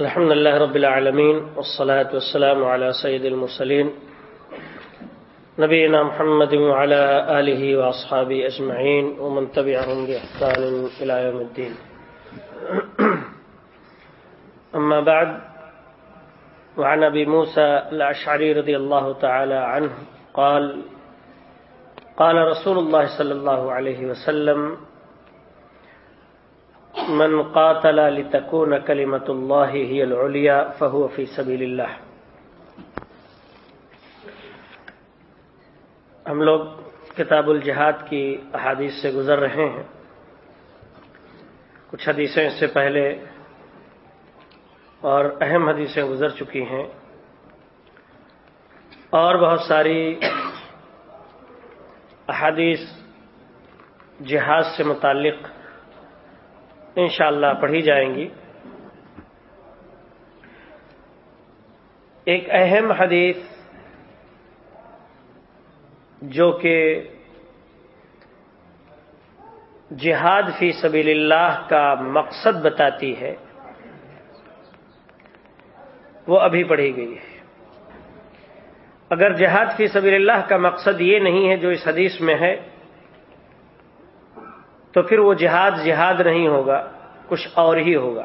الحمد لله رب العالمين والصلاة والسلام على سيد المرسلين نبينا محمد وعلى آله وأصحابه أجمعين ومن تبعهم بإحسان إلى يوم الدين أما بعد وعن أبي موسى الأشعري رضي الله تعالى عنه قال قال رسول الله صلى الله عليه وسلم من قاتل لتكون كلمة الله هي العليا فهو في سبيل الله. ہم لوگ کتاب الجہاد کی احادیث سے گزر رہے ہیں۔ کچھ حدیثیں اس سے پہلے اور اہم حدیثیں گزر چکی ہیں۔ اور بہت ساری احادیث جہاد سے متعلق انشاءاللہ اللہ پڑھی جائیں گی۔ ایک اہم حدیث جو کہ جہاد فی سبیل اللہ کا مقصد بتاتی ہے، وہ ابھی پڑھی گئی ہے۔ اگر جہاد فی سبیل اللہ کا مقصد یہ نہیں ہے جو اس حدیث میں ہے تو پھر وہ جہاد جہاد نہیں ہوگا، کچھ اور ہی ہوگا۔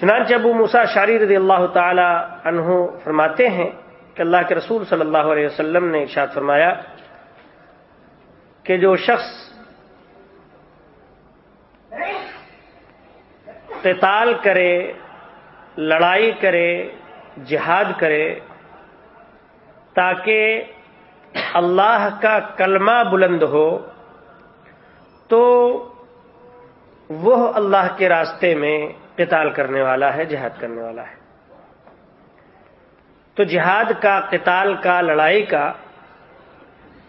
چنانچہ ابو موسا شاری رضی اللہ تعالی عنہ فرماتے ہیں کہ اللہ کے رسول صلی اللہ علیہ وسلم نے ارشاد فرمایا کہ جو شخص قتال کرے، لڑائی کرے، جہاد کرے، تاکہ اللہ کا کلمہ بلند ہو تو وہ اللہ کے راستے میں قتال کرنے والا ہے، جہاد کرنے والا ہے۔ تو جہاد کا، قتال کا، لڑائی کا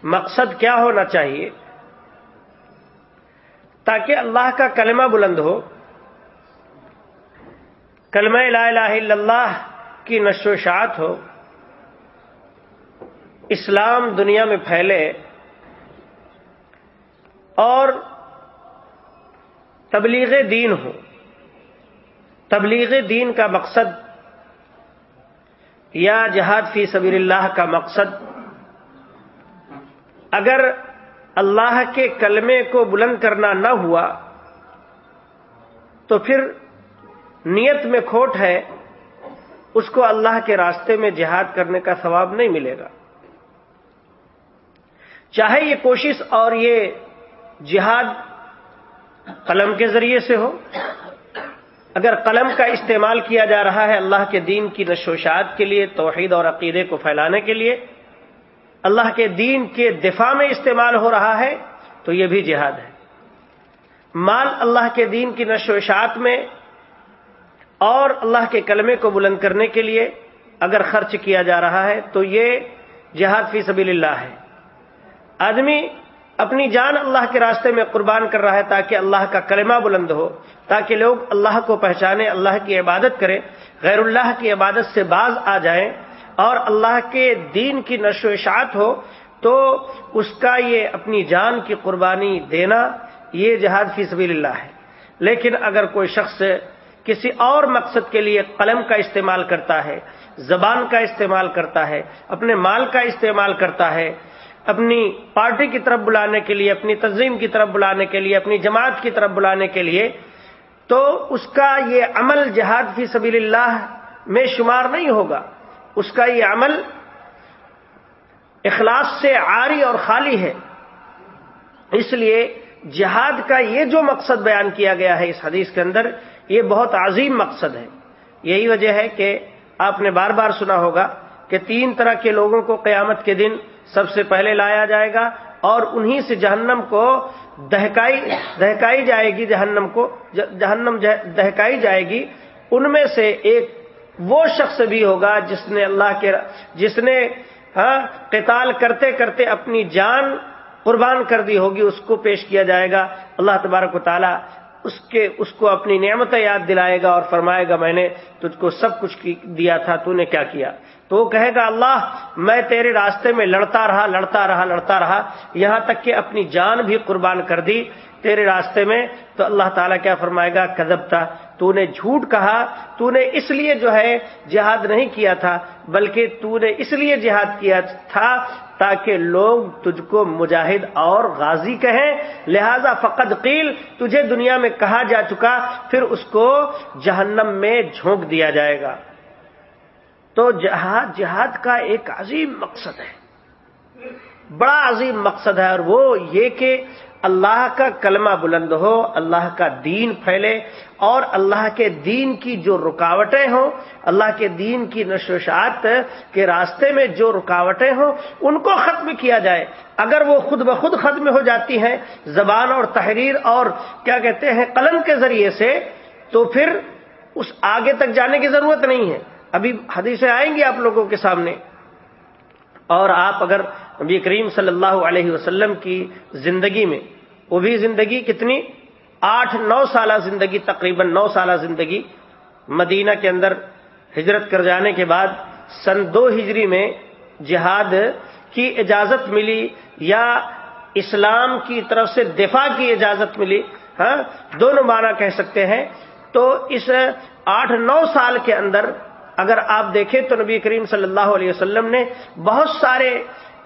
مقصد کیا ہونا چاہیے؟ تاکہ اللہ کا کلمہ بلند ہو۔ کلمہ لا الہ الا اللہ کی نشو و شاعت ہو۔ اسلام دنیا میں پھیلے۔ اور تبلیغ دین ہو۔ تبلیغ دین کا مقصد یا جہاد فی سبیل اللہ کا مقصد، اگر اللہ کے کلمے کو بلند کرنا نہ ہوا تو پھر نیت میں کھوٹ ہے، اس کو اللہ کے راستے میں جہاد کرنے کا ثواب نہیں ملے گا۔ چاہے یہ کوشش اور یہ جہاد قلم کے ذریعے سے ہو۔ اگر قلم کا استعمال کیا جا رہا ہے اللہ کے دین کی نشوشات کے لیے، توحید اور عقیدے کو پھیلانے کے لیے، اللہ کے دین کے دفاع میں استعمال ہو رہا ہے، تو یہ بھی جہاد ہے۔ مال اللہ کے دین کی نشوشات میں اور اللہ کے کلمے کو بلند کرنے کے لیے اگر خرچ کیا جا رہا ہے، تو یہ جہاد فی سبیل اللہ ہے۔ آدمی اپنی جان اللہ کے راستے میں قربان کر رہا ہے تاکہ اللہ کا کلمہ بلند ہو، تاکہ لوگ اللہ کو پہچانے، اللہ کی عبادت کریں، غیر اللہ کی عبادت سے باز آ جائیں اور اللہ کے دین کی نشو و اشاعت ہو، تو اس کا یہ اپنی جان کی قربانی دینا یہ جہاد فی سبیل اللہ ہے۔ لیکن اگر کوئی شخص کسی اور مقصد کے لیے قلم کا استعمال کرتا ہے، زبان کا استعمال کرتا ہے، اپنے مال کا استعمال کرتا ہے اپنی پارٹی کی طرف بلانے کے لیے، اپنی تنظیم کی طرف بلانے کے لیے، اپنی جماعت کی طرف بلانے کے لیے، تو اس کا یہ عمل جہاد فی سبیل اللہ میں شمار نہیں ہوگا۔ اس کا یہ عمل اخلاص سے عاری اور خالی ہے۔ اس لیے جہاد کا یہ جو مقصد بیان کیا گیا ہے اس حدیث کے اندر، یہ بہت عظیم مقصد ہے۔ یہی وجہ ہے کہ آپ نے بار بار سنا ہوگا کہ تین طرح کے لوگوں کو قیامت کے دن سب سے پہلے لایا جائے گا اور انہی سے جہنم کو دہکائی دہکائی جائے گی، جہنم کو، جہنم دہکائی جائے گی۔ ان میں سے ایک وہ شخص بھی ہوگا جس نے اللہ کے جس نے ہاں قتال کرتے کرتے اپنی جان قربان کر دی ہوگی، اس کو پیش کیا جائے گا۔ اللہ تبارک و تعالی اس کے، اس کو اپنی نعمت یاد دلائے گا اور فرمائے گا، میں نے تجھ کو سب کچھ دیا تھا، تو نے کیا کیا؟ تو وہ کہے گا، اللہ، میں تیرے راستے میں لڑتا رہا لڑتا رہا لڑتا رہا، یہاں تک کہ اپنی جان بھی قربان کر دی تیرے راستے میں۔ تو اللہ تعالیٰ کیا فرمائے گا کدب تھا تو نے جھوٹ کہا تو نے اس لیے جو ہے جہاد نہیں کیا تھا، بلکہ تو نے اس لیے جہاد کیا تھا تاکہ لوگ تجھ کو مجاہد اور غازی کہیں۔ لہذا فقط قیل، تجھے دنیا میں کہا جا چکا، پھر اس کو جہنم میں جھونک دیا جائے گا۔ تو جہاد جہاد کا ایک عظیم مقصد ہے۔ بڑا عظیم مقصد ہے اور وہ یہ کہ اللہ کا کلمہ بلند ہو، اللہ کا دین پھیلے اور اللہ کے دین کی جو رکاوٹیں ہوں، اللہ کے دین کی نشوشات کے راستے میں جو رکاوٹیں ہوں، ان کو ختم کیا جائے۔ اگر وہ خود بخود ختم ہو جاتی ہیں، زبان اور تحریر اور کیا کہتے ہیں، قلم کے ذریعے سے، تو پھر اس آگے تک جانے کی ضرورت نہیں ہے۔ ابھی حدیثیں آئیں گی آپ لوگوں کے سامنے۔ اور آپ اگر نبی کریم صلی اللہ علیہ وسلم کی زندگی میں، وہ بھی زندگی کتنی؟ آٹھ، نو سالہ زندگی، تقریباً نو سالہ زندگی مدینہ کے اندر ہجرت کر جانے کے بعد سن دو ہجری میں جہاد کی اجازت ملی یا اسلام کی طرف سے دفاع کی اجازت ملی ہاں دونوں معنی کہہ سکتے ہیں۔ تو اس آٹھ، نو سال کے اندر اگر آپ دیکھیں تو نبی کریم صلی اللہ علیہ وسلم نے بہت سارے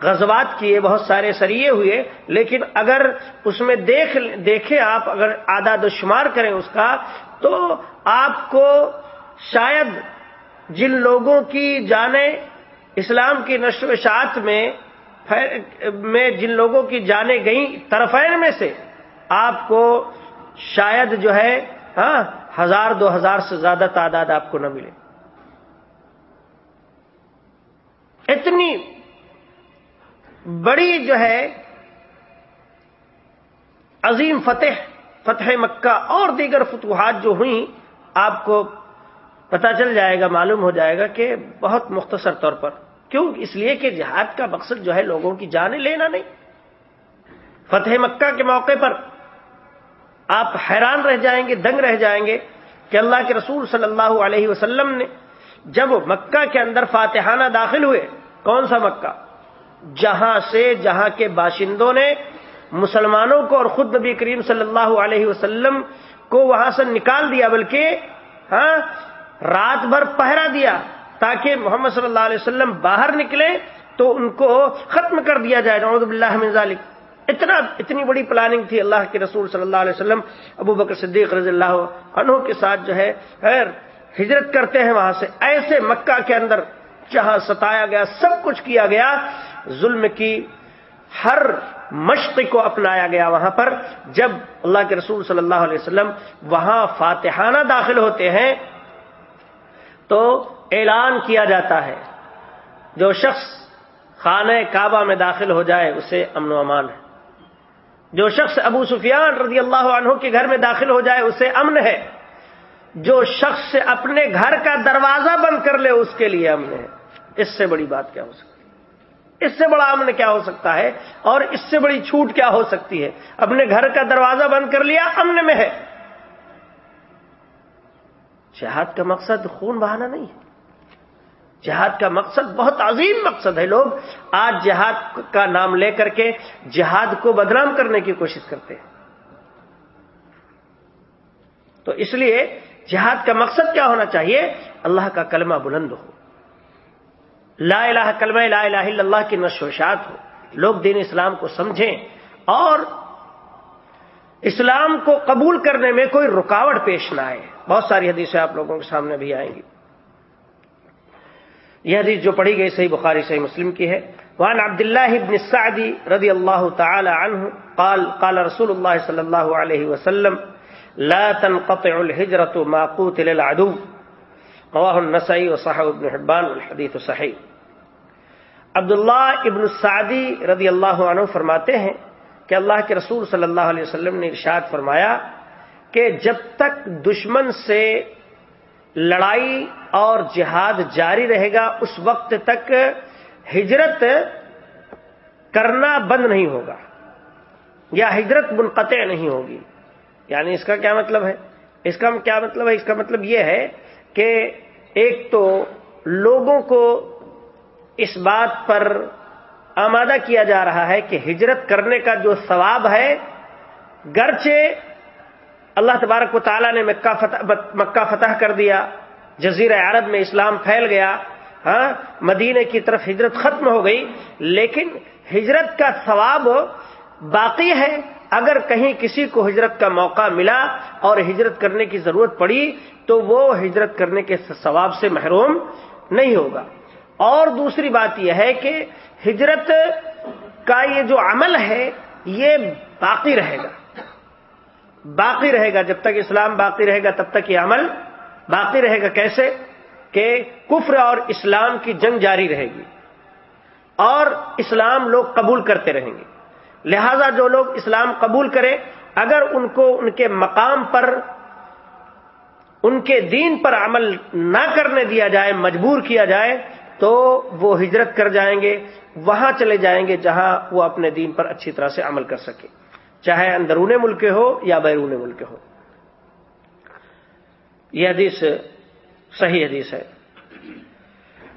غزوات کیے، بہت سارے سریے ہوئے، لیکن اگر اس میں دیکھ دیکھیں آپ اگر آداد و شمار کریں اس کا، تو آپ کو شاید جن لوگوں کی جانیں اسلام کی نشر و اشاعت میں میں جن لوگوں کی جانیں گئیں طرفین میں سے، آپ کو شاید جو ہے ہاں ہزار، دو ہزار سے زیادہ تعداد آپ کو نہ ملے۔ اتنی بڑی جو ہے عظیم فتح فتح مکہ اور دیگر فتوحات جو ہوئیں، آپ کو پتا چل جائے گا، معلوم ہو جائے گا کہ بہت مختصر طور پر۔ کیوں؟ اس لیے کہ جہاد کا مقصد جو ہے لوگوں کی جانیں لینا نہیں۔ فتح مکہ کے موقع پر آپ حیران رہ جائیں گے، دنگ رہ جائیں گے کہ اللہ کے رسول صلی اللہ علیہ وسلم نے جب مکہ کے اندر فاتحانہ داخل ہوئے، کون سا مکہ؟ جہاں سے جہاں کے باشندوں نے مسلمانوں کو اور خود نبی کریم صلی اللہ علیہ وسلم کو وہاں سے نکال دیا، بلکہ ہاں رات بھر پہرا دیا تاکہ محمد صلی اللہ علیہ وسلم باہر نکلے تو ان کو ختم کر دیا جائے۔ نعوذ باللہ من ذالک۔ اتنا، اتنی بڑی پلاننگ تھی اللہ کے رسول صلی اللہ علیہ وسلم، ابو بکر صدیق رضی اللہ عنہ کے ساتھ جو ہے ہجرت کرتے ہیں وہاں سے۔ ایسے مکہ کے اندر جہاں ستایا گیا، سب کچھ کیا گیا، ظلم کی ہر مشق کو اپنایا گیا وہاں پر۔ جب اللہ کے رسول صلی اللہ علیہ وسلم وہاں فاتحانہ داخل ہوتے ہیں، تو اعلان کیا جاتا ہے۔ جو شخص خانہ کعبہ میں داخل ہو جائے، اسے امن و امان ہے۔ جو شخص ابو سفیان رضی اللہ عنہ کے گھر میں داخل ہو جائے، اسے امن ہے۔ جو شخص اپنے گھر کا دروازہ بند کر لے، اس کے لیے امن ہے۔ اس سے بڑی بات کیا ہو سکتی ہے؟ اس سے بڑا امن کیا ہو سکتا ہے؟ اور اس سے بڑی چھوٹ کیا ہو سکتی ہے؟ اپنے گھر کا دروازہ بند کر لیا، امن میں ہے۔ جہاد کا مقصد خون بہانا نہیں ہے۔ جہاد کا مقصد بہت عظیم مقصد ہے۔ لوگ آج جہاد کا نام لے کر کے جہاد کو بدنام کرنے کی کوشش کرتے ہیں۔ تو اس لیے جہاد کا مقصد کیا ہونا چاہیے؟ اللہ کا کلمہ بلند ہو۔ لا الہ کلمہ لا الہ الا اللہ کی نشوشات ہو۔ لوگ دین اسلام کو سمجھیں اور اسلام کو قبول کرنے میں کوئی رکاوٹ پیش نہ آئے۔ بہت ساری حدیثیں آپ لوگوں کے سامنے بھی آئیں گی۔ یہ حدیث جو پڑھی گئی صحیح بخاری، صحیح مسلم کی ہے۔ وعن عبد الله بن السعدي رضي الله تعالى قال قال رسول الله صلى الله عليه وسلم لا تنقطع الهجرة ما قوتل العدو. رواه النسائي وصححه ابن حبان والحديث صحيح عبداللہ ابن السعدی رضی اللہ عنہ فرماتے ہیں کہ اللہ کے رسول صلی اللہ علیہ وسلم نے ارشاد فرمایا کہ جب تک دشمن سے لڑائی اور جہاد جاری رہے گا، اس وقت تک ہجرت کرنا بند نہیں ہوگا یا ہجرت منقطع نہیں ہوگی۔ یعنی اس کا کیا مطلب ہے؟ اس کا کیا مطلب ہے؟ اس کا مطلب یہ ہے کہ ایک تو لوگوں کو اس بات پر آمادہ کیا جا رہا ہے کہ ہجرت کرنے کا جو ثواب ہے، گرچہ اللہ تبارک و تعالیٰ نے مکہ فتح مکہ فتح کر دیا جزیر عرب میں اسلام پھیل گیا ہاں مدینے کی طرف ہجرت ختم ہو گئی، لیکن ہجرت کا ثواب باقی ہے۔ اگر کہیں کسی کو ہجرت کا موقع ملا اور ہجرت کرنے کی ضرورت پڑی تو وہ ہجرت کرنے کے ثواب سے محروم نہیں ہوگا۔ اور دوسری بات یہ ہے کہ ہجرت کا یہ جو عمل ہے یہ باقی رہے گا۔ باقی رہے گا، جب تک اسلام باقی رہے گا تب تک یہ عمل باقی رہے گا۔ کیسے؟ کہ کفر اور اسلام کی جنگ جاری رہے گی اور اسلام لوگ قبول کرتے رہیں گے۔ لہذا جو لوگ اسلام قبول کرے اگر ان کو ان کے مقام پر، ان کے دین پر عمل نہ کرنے دیا جائے، مجبور کیا جائے، تو وہ ہجرت کر جائیں گے، وہاں چلے جائیں گے جہاں وہ اپنے دین پر اچھی طرح سے عمل کر سکے۔ چاہے اندرون ملک ہو یا بیرون ملک ہو۔ یہ حدیث، صحیح حدیث ہے۔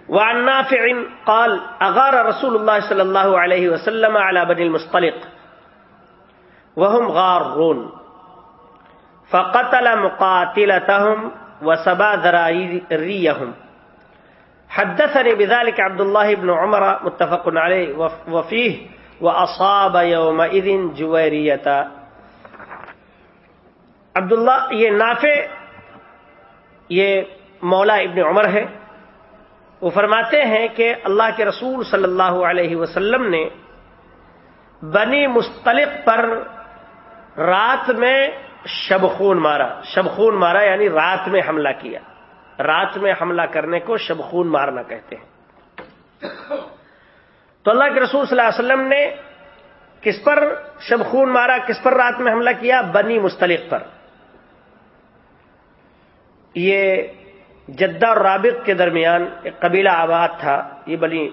وعن نافع قال اغار رسول الله صلى الله عليه وسلم على بني المصطلق، وهم غارون. فقتل مقاتلتهم وسبا ذراريهم حدثني بذلك عبد الله بن عمر متفق عليه وفيه، وأصاب يومئذ جويرية عبداللہ یہ نافع، یہ مولا ابن عمر ہے وہ فرماتے ہیں کہ اللہ کے رسول صلی اللہ علیہ وسلم نے بنی مستلق پر رات میں شبخون مارا۔ شبخون مارا یعنی رات میں حملہ کیا۔ رات میں حملہ کرنے کو شبخون مارنا کہتے ہیں۔ تو اللہ کے رسول صلی اللہ علیہ وسلم نے کس پر شبخون مارا، کس پر رات میں حملہ کیا؟ بنی مستلق پر۔ یہ جدہ اور رابق کے درمیان ایک قبیلہ آباد تھا، یہ بلی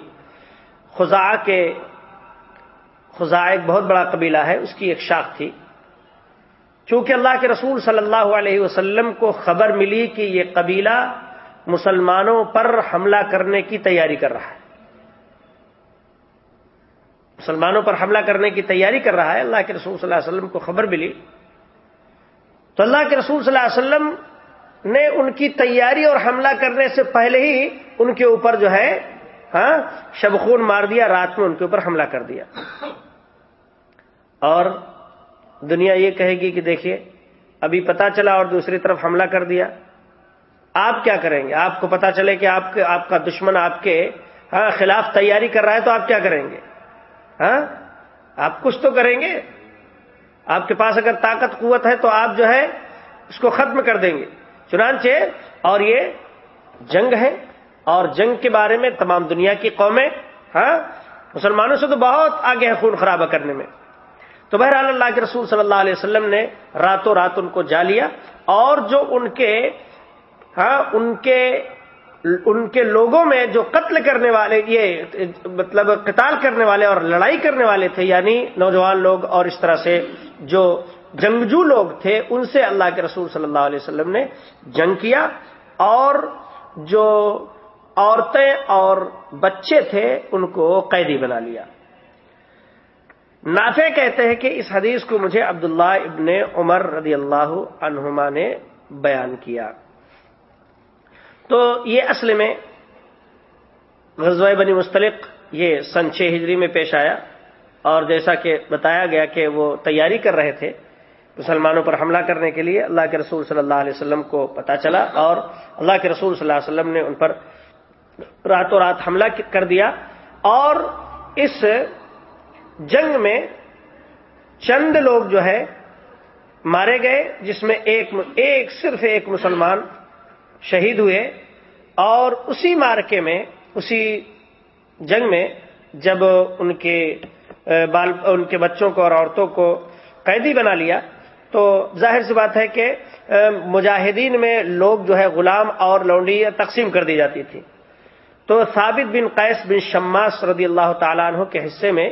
خزا کے خزا ایک بہت بڑا قبیلہ ہے، اس کی ایک شاخ تھی۔ چونکہ اللہ کے رسول صلی اللہ علیہ وسلم کو خبر ملی کہ یہ قبیلہ مسلمانوں پر حملہ کرنے کی تیاری کر رہا ہے۔ مسلمانوں پر حملہ کرنے کی تیاری کر رہا ہے، اللہ کے رسول صلی اللہ علیہ وسلم کو خبر ملی۔ تو اللہ کے رسول صلی اللہ علیہ وسلم نے ان کی تیاری اور حملہ کرنے سے پہلے ہی ان کے اوپر جو ہے ہاں شبخون مار دیا، رات میں ان کے اوپر حملہ کر دیا۔ اور دنیا یہ کہے گی کہ دیکھیے، ابھی پتا چلا اور دوسری طرف حملہ کر دیا۔ آپ کیا کریں گے؟ آپ کو پتا چلے کہ آپ آپ کا دشمن آپ کے ہاں خلاف تیاری کر رہا ہے تو آپ کیا کریں گے؟ ہاں آپ کچھ تو کریں گے۔ آپ کے پاس اگر طاقت، قوت ہے تو آپ جو ہے اس کو ختم کر دیں گے۔ چنانچہ اور یہ جنگ ہے اور جنگ کے بارے میں تمام دنیا کی قومیں ہاں مسلمانوں سے تو بہت آگے ہیں خون خرابہ کرنے میں۔ تو بہرحال اللہ کے رسول صلی اللہ علیہ وسلم نے راتوں رات ان کو جا لیا اور جو ان کے ہاں ان کے ان کے لوگوں میں جو قتل کرنے والے، یہ مطلب قتال کرنے والے اور لڑائی کرنے والے تھے یعنی نوجوان لوگ اور اس طرح سے جو جنگجو لوگ تھے، ان سے اللہ کے رسول صلی اللہ علیہ وسلم نے جنگ کیا اور جو عورتیں اور بچے تھے، ان کو قیدی بنا لیا۔ نافع کہتے ہیں کہ اس حدیث کو مجھے عبداللہ ابن عمر رضی اللہ عنہما نے بیان کیا۔ تو یہ اصل میں غزوہ بنی مستلق، یہ سن چھ ہجری میں پیش آیا اور جیسا کہ بتایا گیا کہ وہ تیاری کر رہے تھے۔ مسلمانوں پر حملہ کرنے کے لیے اللہ کے رسول صلی اللہ علیہ وسلم کو پتا چلا اور اللہ کے رسول صلی اللہ علیہ وسلم نے ان پر راتوں رات حملہ کر دیا اور اس جنگ میں چند لوگ جو ہے مارے گئے، جس میں ایک ایک صرف ایک مسلمان شہید ہوئے اور اسی مارکے میں، اسی جنگ میں جب ان کے بال ان کے بچوں کو اور عورتوں کو قیدی بنا لیا تو ظاہر سی بات ہے کہ مجاہدین میں لوگ جو ہے غلام اور لونڈی تقسیم کر دی جاتی تھی۔ تو ثابت بن قیس بن شماس رضی اللہ تعالیٰ عنہ کے حصے میں،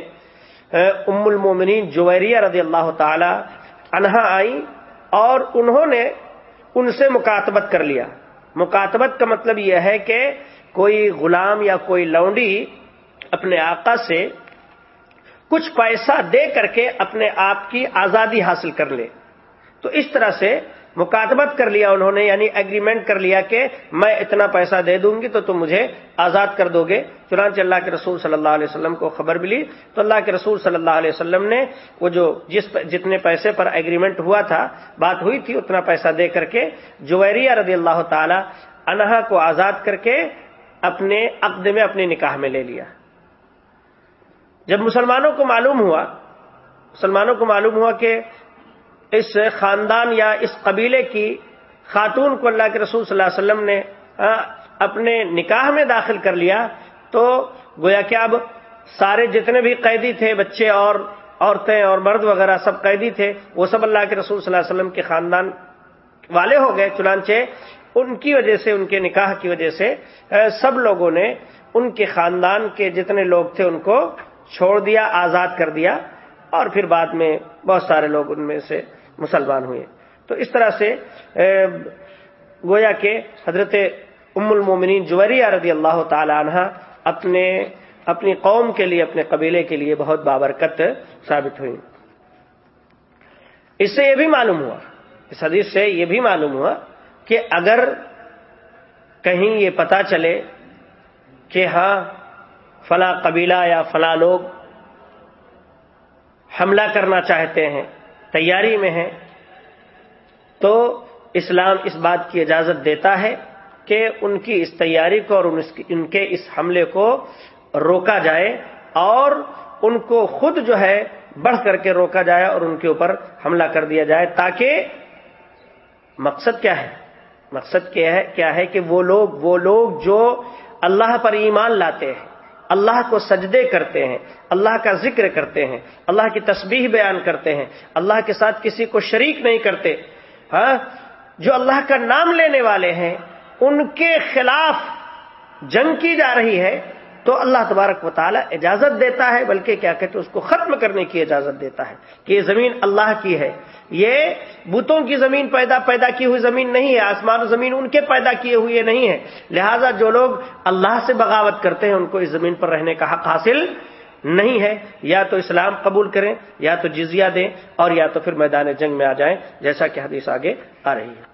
ام المومنین جویریہ رضی اللہ تعالی عنہا آئی اور انہوں نے ان سے مکاتبت کر لیا۔ مکاتبت کا مطلب یہ ہے کہ کوئی غلام یا کوئی لونڈی اپنے آقا سے کچھ پیسہ دے کر کے اپنے آپ کی آزادی حاصل کر لے۔ تو اس طرح سے مکاتبت کر لیا انہوں نے یعنی ایگریمنٹ کر لیا کہ میں اتنا پیسہ دے دوں گی تو تم مجھے آزاد کر دو گے۔ چنانچہ اللہ کے رسول صلی اللہ علیہ وسلم کو خبر ملی۔ تو اللہ کے رسول صلی اللہ علیہ وسلم نے وہ جو جس جتنے پیسے پر ایگریمنٹ ہوا تھا، بات ہوئی تھی، اتنا پیسہ دے کر کے جویریہ رضی اللہ تعالی انہا کو آزاد کر کے اپنے عقد میں اپنے نکاح میں لے لیا۔ جب مسلمانوں کو معلوم ہوا، مسلمانوں کو معلوم ہوا کہ اس خاندان یا اس قبیلے کی خاتون کو اللہ کے رسول صلی اللہ علیہ وسلم نے اپنے نکاح میں داخل کر لیا تو گویا کہ اب سارے جتنے بھی قیدی تھے، بچے اور عورتیں اور مرد وغیرہ سب قیدی تھے، وہ سب اللہ کے رسول صلی اللہ علیہ وسلم کے خاندان والے ہو گئے۔ چنانچہ ان کی وجہ سے، ان کے نکاح کی وجہ سے سب لوگوں نے ان کے خاندان کے جتنے لوگ تھے، ان کو چھوڑ دیا، آزاد کر دیا اور پھر بعد میں بہت سارے لوگ ان میں سے مسلمان ہوئے۔ تو اس طرح سے گویا کہ حضرت ام المومنین جوریہ رضی اللہ تعالی عنہ اپنے، اپنی قوم کے لیے، اپنے قبیلے کے لیے بہت بابرکت ثابت ہوئی۔ اس سے یہ بھی معلوم ہوا، اس حدیث سے یہ بھی معلوم ہوا کہ اگر کہیں یہ پتا چلے کہ ہاں فلاں قبیلہ یا فلاں لوگ حملہ کرنا چاہتے ہیں تیاری میں ہیں، تو اسلام اس بات کی اجازت دیتا ہے کہ ان کی اس تیاری کو اور ان کے اس حملے کو روکا جائے اور ان کو خود جو ہے بڑھ کر کے روکا جائے اور ان کے اوپر حملہ کر دیا جائے۔ تاکہ مقصد کیا ہے؟ مقصد کیا ہے کہ وہ لوگ وہ لوگ جو اللہ پر ایمان لاتے ہیں اللہ کو سجدے کرتے ہیں، اللہ کا ذکر کرتے ہیں، اللہ کی تسبیح بیان کرتے ہیں، اللہ کے ساتھ کسی کو شریک نہیں کرتے۔ ہاں جو اللہ کا نام لینے والے ہیں، ان کے خلاف جنگ کی جا رہی ہے تو اللہ تبارک و تعالی اجازت دیتا ہے، بلکہ کیا کہتے اس کو ختم کرنے کی اجازت دیتا ہے کہ یہ زمین اللہ کی ہے۔ یہ بتوں کی زمین پیدا پیدا کی ہوئی زمین نہیں ہے، آسمان و زمین ان کے پیدا کیے ہوئے نہیں ہے۔ لہذا جو لوگ اللہ سے بغاوت کرتے ہیں، ان کو اس زمین پر رہنے کا حق حاصل نہیں ہے۔ یا تو اسلام قبول کریں، یا تو جزیہ دیں، اور یا تو پھر میدان جنگ میں آ جائیں، جیسا کہ حدیث آگے آ رہی ہے۔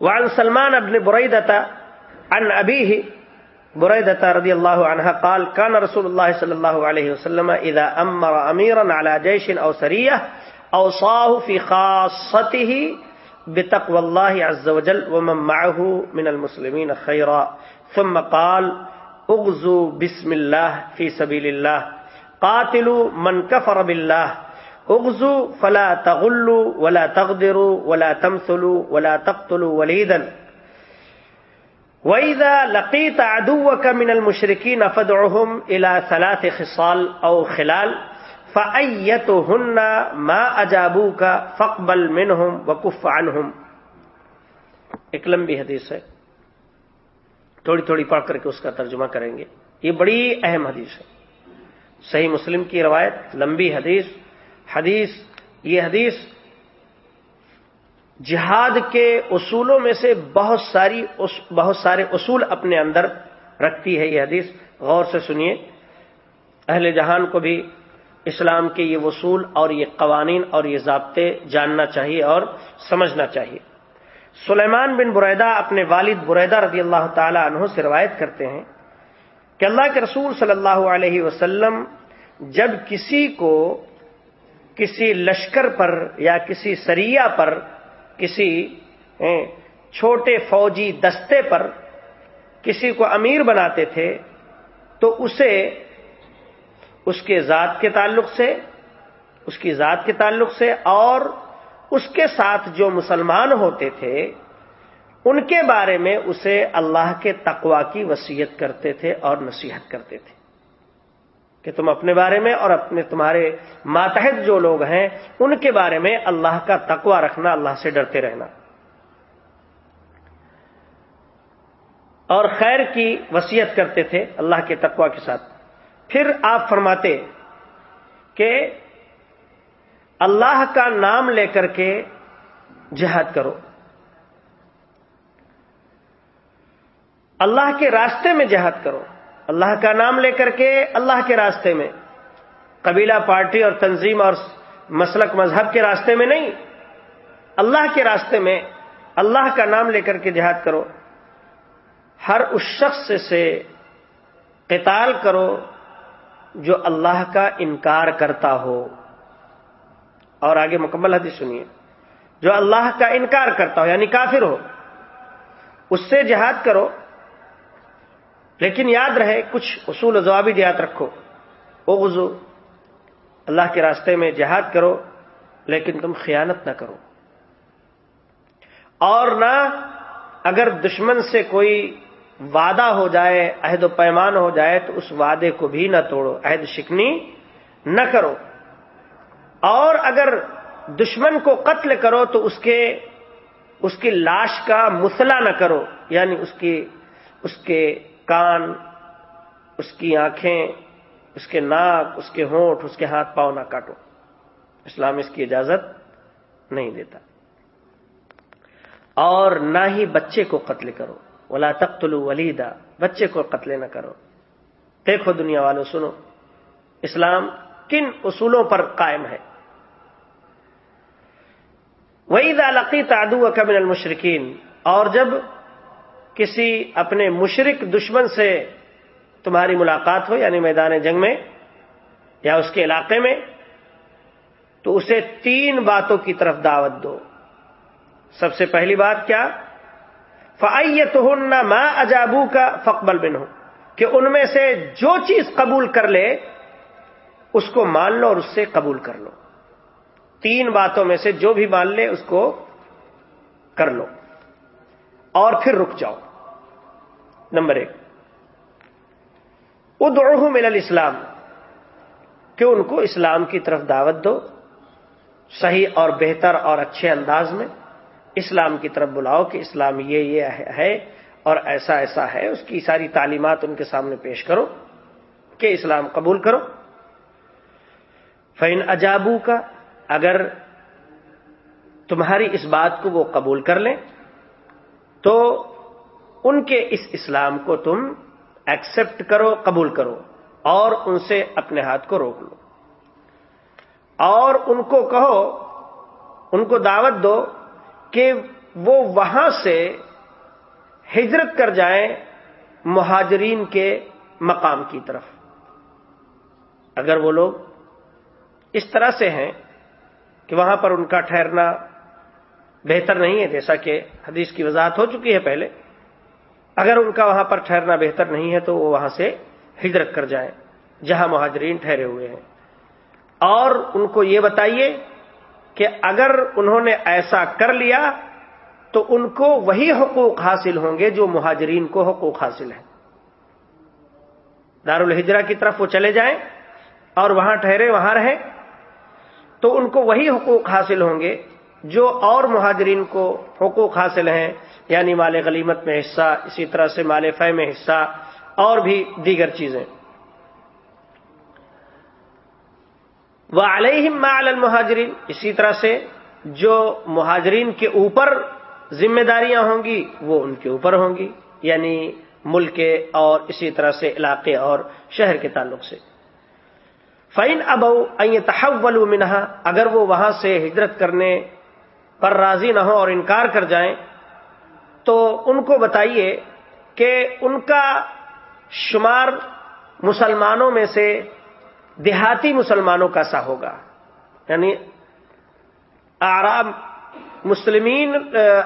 وعن سلمان ابن بريدة عن أبيه بريدة رضي الله عنها قال كان رسول الله صلى الله عليه وسلم إذا أمر أميرا على جيش أو سرية أوصاه في خاصته بتقوى الله عز وجل ومن معه من المسلمين خيرا ثم قال اغزوا بسم الله في سبيل الله قاتلوا من كفر بالله اغزو فلا تغلوا ولا تغدروا ولا تمثلوا ولا تقتلوا وليدا۔ وإذا لقيت عدوك من المشركين فادعهم إلى ثلاث خصال أو خلال فأيتهن ما أجابوك فاقبل منهم وكف عنهم۔ ایک لمبی حدیث ہے۔ تھوڑی تھوڑی پڑھ کر کے اس کا ترجمہ کریں گے۔ یہ بڑی اہم حدیث ہے۔ صحیح مسلم کی روایت، لمبی حدیث۔ حدیث، یہ حدیث جہاد کے اصولوں میں سے بہت ساری بہت سارے اصول اپنے اندر رکھتی ہے یہ حدیث۔ غور سے سنیے۔ اہل جہان کو بھی اسلام کے یہ وصول اور یہ قوانین اور یہ ضابطے جاننا چاہیے اور سمجھنا چاہیے۔ سلیمان بن بریدہ اپنے والد بریدہ رضی اللہ تعالی عنہ سے روایت کرتے ہیں کہ اللہ کے رسول صلی اللہ علیہ وسلم جب کسی کو کسی لشکر پر یا کسی سریا پر کسی چھوٹے فوجی دستے پر کسی کو امیر بناتے تھے تو اسے، اس کے ذات کے تعلق سے، اس کی ذات کے تعلق سے اور اس کے ساتھ جو مسلمان ہوتے تھے، ان کے بارے میں اسے اللہ کے تقوا کی وسیعت کرتے تھے اور نصیحت کرتے تھے۔ کہ تم اپنے بارے میں اور اپنے تمہارے ماتحت جو لوگ ہیں، ان کے بارے میں اللہ کا تقوا رکھنا، اللہ سے ڈرتے رہنا۔ اور خیر کی وسیعت کرتے تھے اللہ کے تقوا کے ساتھ۔ پھر آپ فرماتے کہ اللہ کا نام لے کر کے جہاد کرو۔ اللہ کے راستے میں جہاد کرو۔ اللہ کا نام لے کر کے اللہ کے راستے میں، قبیلہ پارٹی اور تنظیم اور مسلک مذہب کے راستے میں نہیں، اللہ کے راستے میں اللہ کا نام لے کر کے جہاد کرو، ہر اس شخص سے قتال کرو جو اللہ کا انکار کرتا ہو۔ اور آگے مکمل حدیث سنیے، جو اللہ کا انکار کرتا ہو یعنی کافر ہو، اس سے جہاد کرو۔ لیکن یاد رہے، کچھ اصول و ضوابط یاد رکھو۔ وہ غزو اللہ کے راستے میں جہاد کرو، لیکن تم خیانت نہ کرو۔ اور نہ اگر دشمن سے کوئی وعدہ ہو جائے، عہد و پیمان ہو جائے، تو اس وعدے کو بھی نہ توڑو، عہد شکنی نہ کرو۔ اور اگر دشمن کو قتل کرو، تو اس کے، اس کی لاش کا مسئلہ نہ کرو یعنی اس کی، اس کے کان، اس کی آنکھیں، اس کے ناک، اس کے ہونٹ، اس کے ہاتھ پاؤں نہ کاٹو۔ اسلام اس کی اجازت نہیں دیتا۔ اور نہ ہی بچے کو قتل کرو۔ ولا تختلو ولیدا بچے کو قتل نہ کرو۔ دیکھو دنیا والوں، سنو۔ اسلام کن اصولوں پر قائم ہے؟ وہی لقی تعدو کمن المشرقین اور جب کسی اپنے مشرق دشمن سے تمہاری ملاقات ہو یعنی میدان جنگ میں یا اس کے علاقے میں، تو اسے تین باتوں کی طرف دعوت دو۔ سب سے پہلی بات کیا؟ فعیت ہن ماں اجابو کا فقبل بن ہو کہ ان میں سے جو چیز قبول کر لے، اس کو مان لو اور اس سے قبول کر لو۔ تین باتوں میں سے جو بھی مان لے، اس کو کر لو۔ اور پھر رک جاؤ۔ نمبر ایک۔ ادعوہ من الاسلام، کہ ان کو اسلام کی طرف دعوت دو، صحیح اور بہتر اور اچھے انداز میں۔ اسلام کی طرف بلاؤ کہ اسلام یہ یہ ہے اور ایسا ایسا ہے۔ اس کی ساری تعلیمات ان کے سامنے پیش کرو کہ اسلام قبول کرو۔ فین اجابو کا اگر تمہاری اس بات کو وہ قبول کر لیں تو ان کے اس اسلام کو تم ایکسپٹ کرو، قبول کرو اور ان سے اپنے ہاتھ کو روک لو۔ اور ان کو کہو، ان کو دعوت دو کہ وہ وہاں سے ہجرت کر جائیں مہاجرین کے مقام کی طرف۔ اگر وہ لوگ اس طرح سے ہیں کہ وہاں پر ان کا ٹھہرنا بہتر نہیں ہے، جیسا کہ حدیث کی وضاحت ہو چکی ہے پہلے۔ اگر ان کا وہاں پر ٹھہرنا بہتر نہیں ہے تو وہ وہاں سے ہجرت کر جائیں، جہاں مہاجرین ٹھہرے ہوئے ہیں۔ اور ان کو یہ بتائیے کہ اگر انہوں نے ایسا کر لیا تو ان کو وہی حقوق حاصل ہوں گے جو مہاجرین کو حقوق حاصل ہیں۔ دارالجرا کی طرف وہ چلے جائیں اور وہاں ٹھہرے، وہاں رہیں تو ان کو وہی حقوق حاصل ہوں گے جو اور مہاجرین کو حقوق حاصل ہیں یعنی مال غلیمت میں حصہ، اسی طرح سے مال فہ میں حصہ، اور بھی دیگر چیزیں۔ وہ علیہم مال المہاجرین اسی طرح سے جو مہاجرین کے اوپر ذمہ داریاں ہوں گی، وہ ان کے اوپر ہوں گی یعنی ملک کے اور اسی طرح سے علاقے اور شہر کے تعلق سے۔ فائن ابو تحول منہا اگر وہ وہاں سے ہجرت کرنے پر راضی نہ ہو اور انکار کر جائیں تو ان کو بتائیے کہ ان کا شمار مسلمانوں میں سے دیہاتی مسلمانوں کا سا ہوگا۔ یعنی آراب مسلمین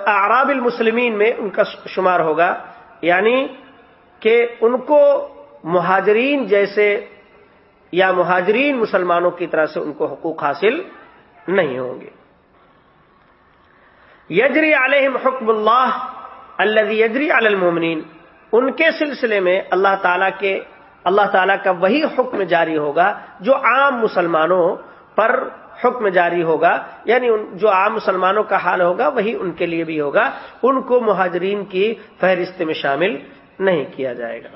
آراب المسلمین میں ان کا شمار ہوگا۔ یعنی کہ ان کو مہاجرین جیسے یا مہاجرین مسلمانوں کی طرح سے ان کو حقوق حاصل نہیں ہوں گے۔ یجری علیہم حکم اللہ اللہ یجری علی المومنین ان کے سلسلے میں اللہ تعالی کے اللہ تعالیٰ کا وہی حکم جاری ہوگا جو عام مسلمانوں پر حکم جاری ہوگا۔ یعنی جو عام مسلمانوں کا حال ہوگا، وہی ان کے لیے بھی ہوگا۔ ان کو مہاجرین کی فہرست میں شامل نہیں کیا جائے گا۔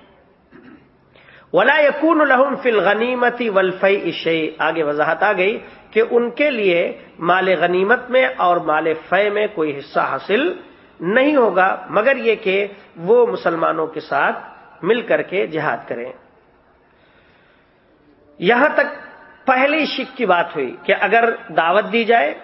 ولا یقون الحم فل غنیمتی ولفی اشئی آگے وضاحت آ گئی۔ کہ ان کے لیے مال غنیمت میں اور مال فے میں کوئی حصہ حاصل نہیں ہوگا، مگر یہ کہ وہ مسلمانوں کے ساتھ مل کر کے جہاد کریں۔ یہاں تک پہلی شک کی بات ہوئی کہ اگر دعوت دی جائے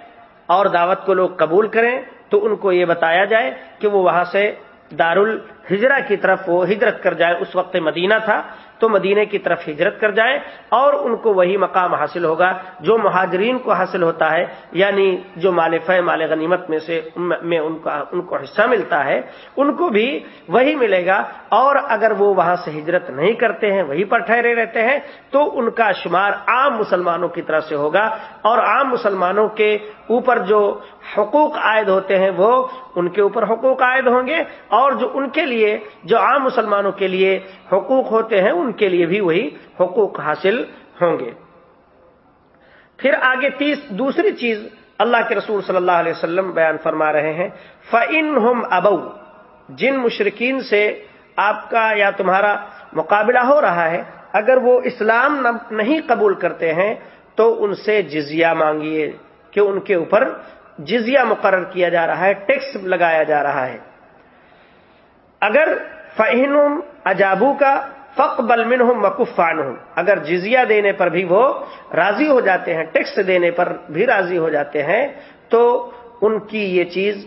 اور دعوت کو لوگ قبول کریں، تو ان کو یہ بتایا جائے کہ وہ وہاں سے دار الحجرا کی طرف وہ ہجرت کر جائے۔ اس وقت مدینہ تھا۔ تو مدینے کی طرف ہجرت کر جائیں اور ان کو وہی مقام حاصل ہوگا جو مہاجرین کو حاصل ہوتا ہے یعنی جو مال فہ مال غنیمت میں سے میں ان کا، ان کو حصہ ملتا ہے، ان کو بھی وہی ملے گا۔ اور اگر وہ وہاں سے ہجرت نہیں کرتے ہیں وہیں پر ٹھہرے رہتے ہیں، تو ان کا شمار عام مسلمانوں کی طرف سے ہوگا۔ اور عام مسلمانوں کے اوپر جو حقوق عائد ہوتے ہیں، وہ ان کے اوپر حقوق عائد ہوں گے اور جو ان کے لیے، جو عام مسلمانوں کے لیے حقوق ہوتے ہیں، ان کے لیے بھی وہی حقوق حاصل ہوں گے۔ پھر آگے تیس، دوسری چیز اللہ کے رسول صلی اللہ علیہ وسلم بیان فرما رہے ہیں فعن ہم ابو جن مشرقین سے آپ کا یا تمہارا مقابلہ ہو رہا ہے، اگر وہ اسلام نہیں قبول کرتے ہیں، تو ان سے جزیہ مانگیے کہ ان کے اوپر جزیہ مقرر کیا جا رہا ہے، ٹیکس لگایا جا رہا ہے۔ اگر فہین اجابو کا فق بلمن ہوں مکفان ہوں اگر جزیہ دینے پر بھی وہ راضی ہو جاتے ہیں، ٹیکس دینے پر بھی راضی ہو جاتے ہیں، تو ان کی یہ چیز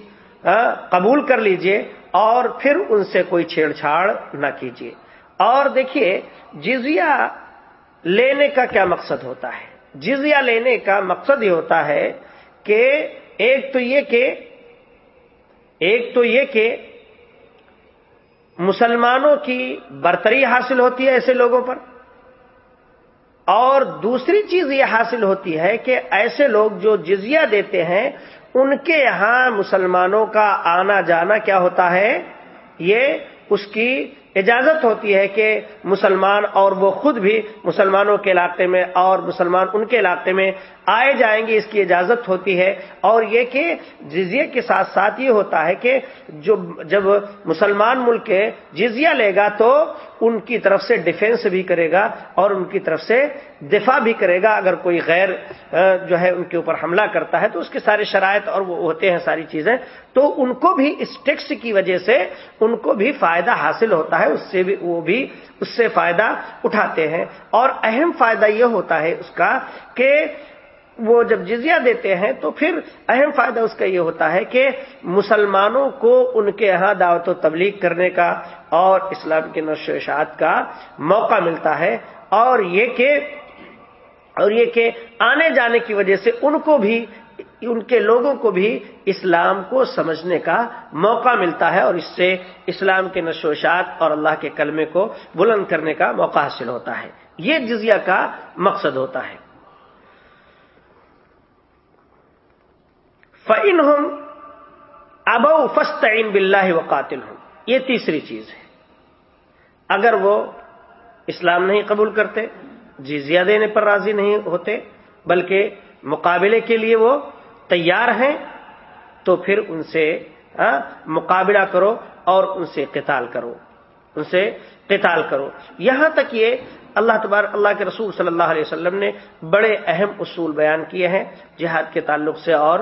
قبول کر لیجیے اور پھر ان سے کوئی چھیڑ چھاڑ نہ کیجیے اور دیکھیے، جزیہ لینے کا کیا مقصد ہوتا ہے؟ جزیہ لینے کا مقصد یہ ہوتا ہے کہ ایک تو یہ کہ ایک تو یہ کہ مسلمانوں کی برتری حاصل ہوتی ہے ایسے لوگوں پر اور دوسری چیز یہ حاصل ہوتی ہے کہ ایسے لوگ جو جزیہ دیتے ہیں، ان کے یہاں مسلمانوں کا آنا جانا کیا ہوتا ہے؟ یہ اس کی اجازت ہوتی ہے کہ مسلمان اور وہ خود بھی مسلمانوں کے علاقے میں اور مسلمان ان کے علاقے میں آئے جائیں گے، اس کی اجازت ہوتی ہے۔ اور یہ کہ جزیہ کے ساتھ ساتھ یہ ہوتا ہے کہ جو جب مسلمان ملک جزیہ لے گا تو ان کی طرف سے ڈیفینس بھی کرے گا اور ان کی طرف سے دفاع بھی کرے گا۔ اگر کوئی غیر جو ہے، ان کے اوپر حملہ کرتا ہے تو اس کے سارے شرائط اور وہ ہوتے ہیں ساری چیزیں۔ تو ان کو بھی اس ٹیکس کی وجہ سے ان کو بھی فائدہ حاصل ہوتا ہے۔ اس سے بھی، وہ بھی اس سے فائدہ اٹھاتے ہیں۔ اور اہم فائدہ یہ ہوتا ہے اس کا کہ وہ جب جزیہ دیتے ہیں تو پھر اہم فائدہ اس کا یہ ہوتا ہے کہ مسلمانوں کو ان کے یہاں دعوت و تبلیغ کرنے کا اور اسلام کے نشو اشاعت کا موقع ملتا ہے اور یہ کہ اور یہ کہ آنے جانے کی وجہ سے ان کو بھی ان کے لوگوں کو بھی اسلام کو سمجھنے کا موقع ملتا ہے اور اس سے اسلام کے نشوشات اور اللہ کے کلمے کو بلند کرنے کا موقع حاصل ہوتا ہے۔ یہ جزیہ کا مقصد ہوتا ہے۔ فعن ہوں ابو فسطین بلّہ و قاتل ہوں یہ تیسری چیز ہے۔ اگر وہ اسلام نہیں قبول کرتے جی جزیہ دینے پر راضی نہیں ہوتے، بلکہ مقابلے کے لیے وہ تیار ہیں، تو پھر ان سے مقابلہ کرو اور ان سے قتال کرو۔ ان سے قتال کرو۔ یہاں تک یہ اللہ تبار اللہ کے رسول صلی اللہ علیہ وسلم نے بڑے اہم اصول بیان کیے ہیں جہاد کے تعلق سے اور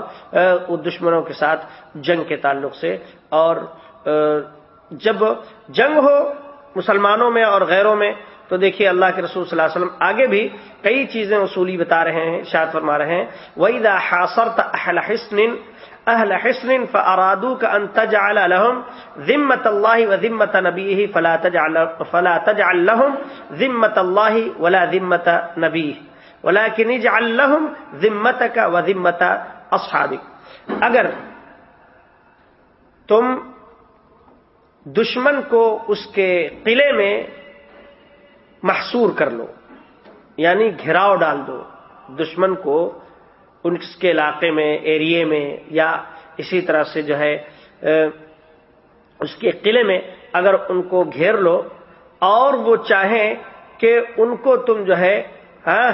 دشمنوں کے ساتھ جنگ کے تعلق سے اور جب جنگ ہو مسلمانوں میں اور غیروں میں تو دیکھیے اللہ کے رسول صلی اللہ علیہ وسلم آگے بھی کئی چیزیں اصولی بتا رہے ہیں شاد فرما رہے ہیں۔ وہی دا حاصر اہل حسن اہل فارادو کا انتج الحم ذمت اللہ و ذمت نبی فلا تجعل فلا تج الحم ذمت اللہ ولا ذمت نبی ولا کہ نج الحم ذمت کا و ذمت اصحابک اگر تم دشمن کو اس کے قلعے میں محصور کر لو یعنی گھیراؤ ڈال دو دشمن کو ان کے علاقے میں ایریے میں یا اسی طرح سے جو ہے اس کے قلعے میں اگر ان کو گھیر لو اور وہ چاہیں کہ ان کو تم جو ہے ہاں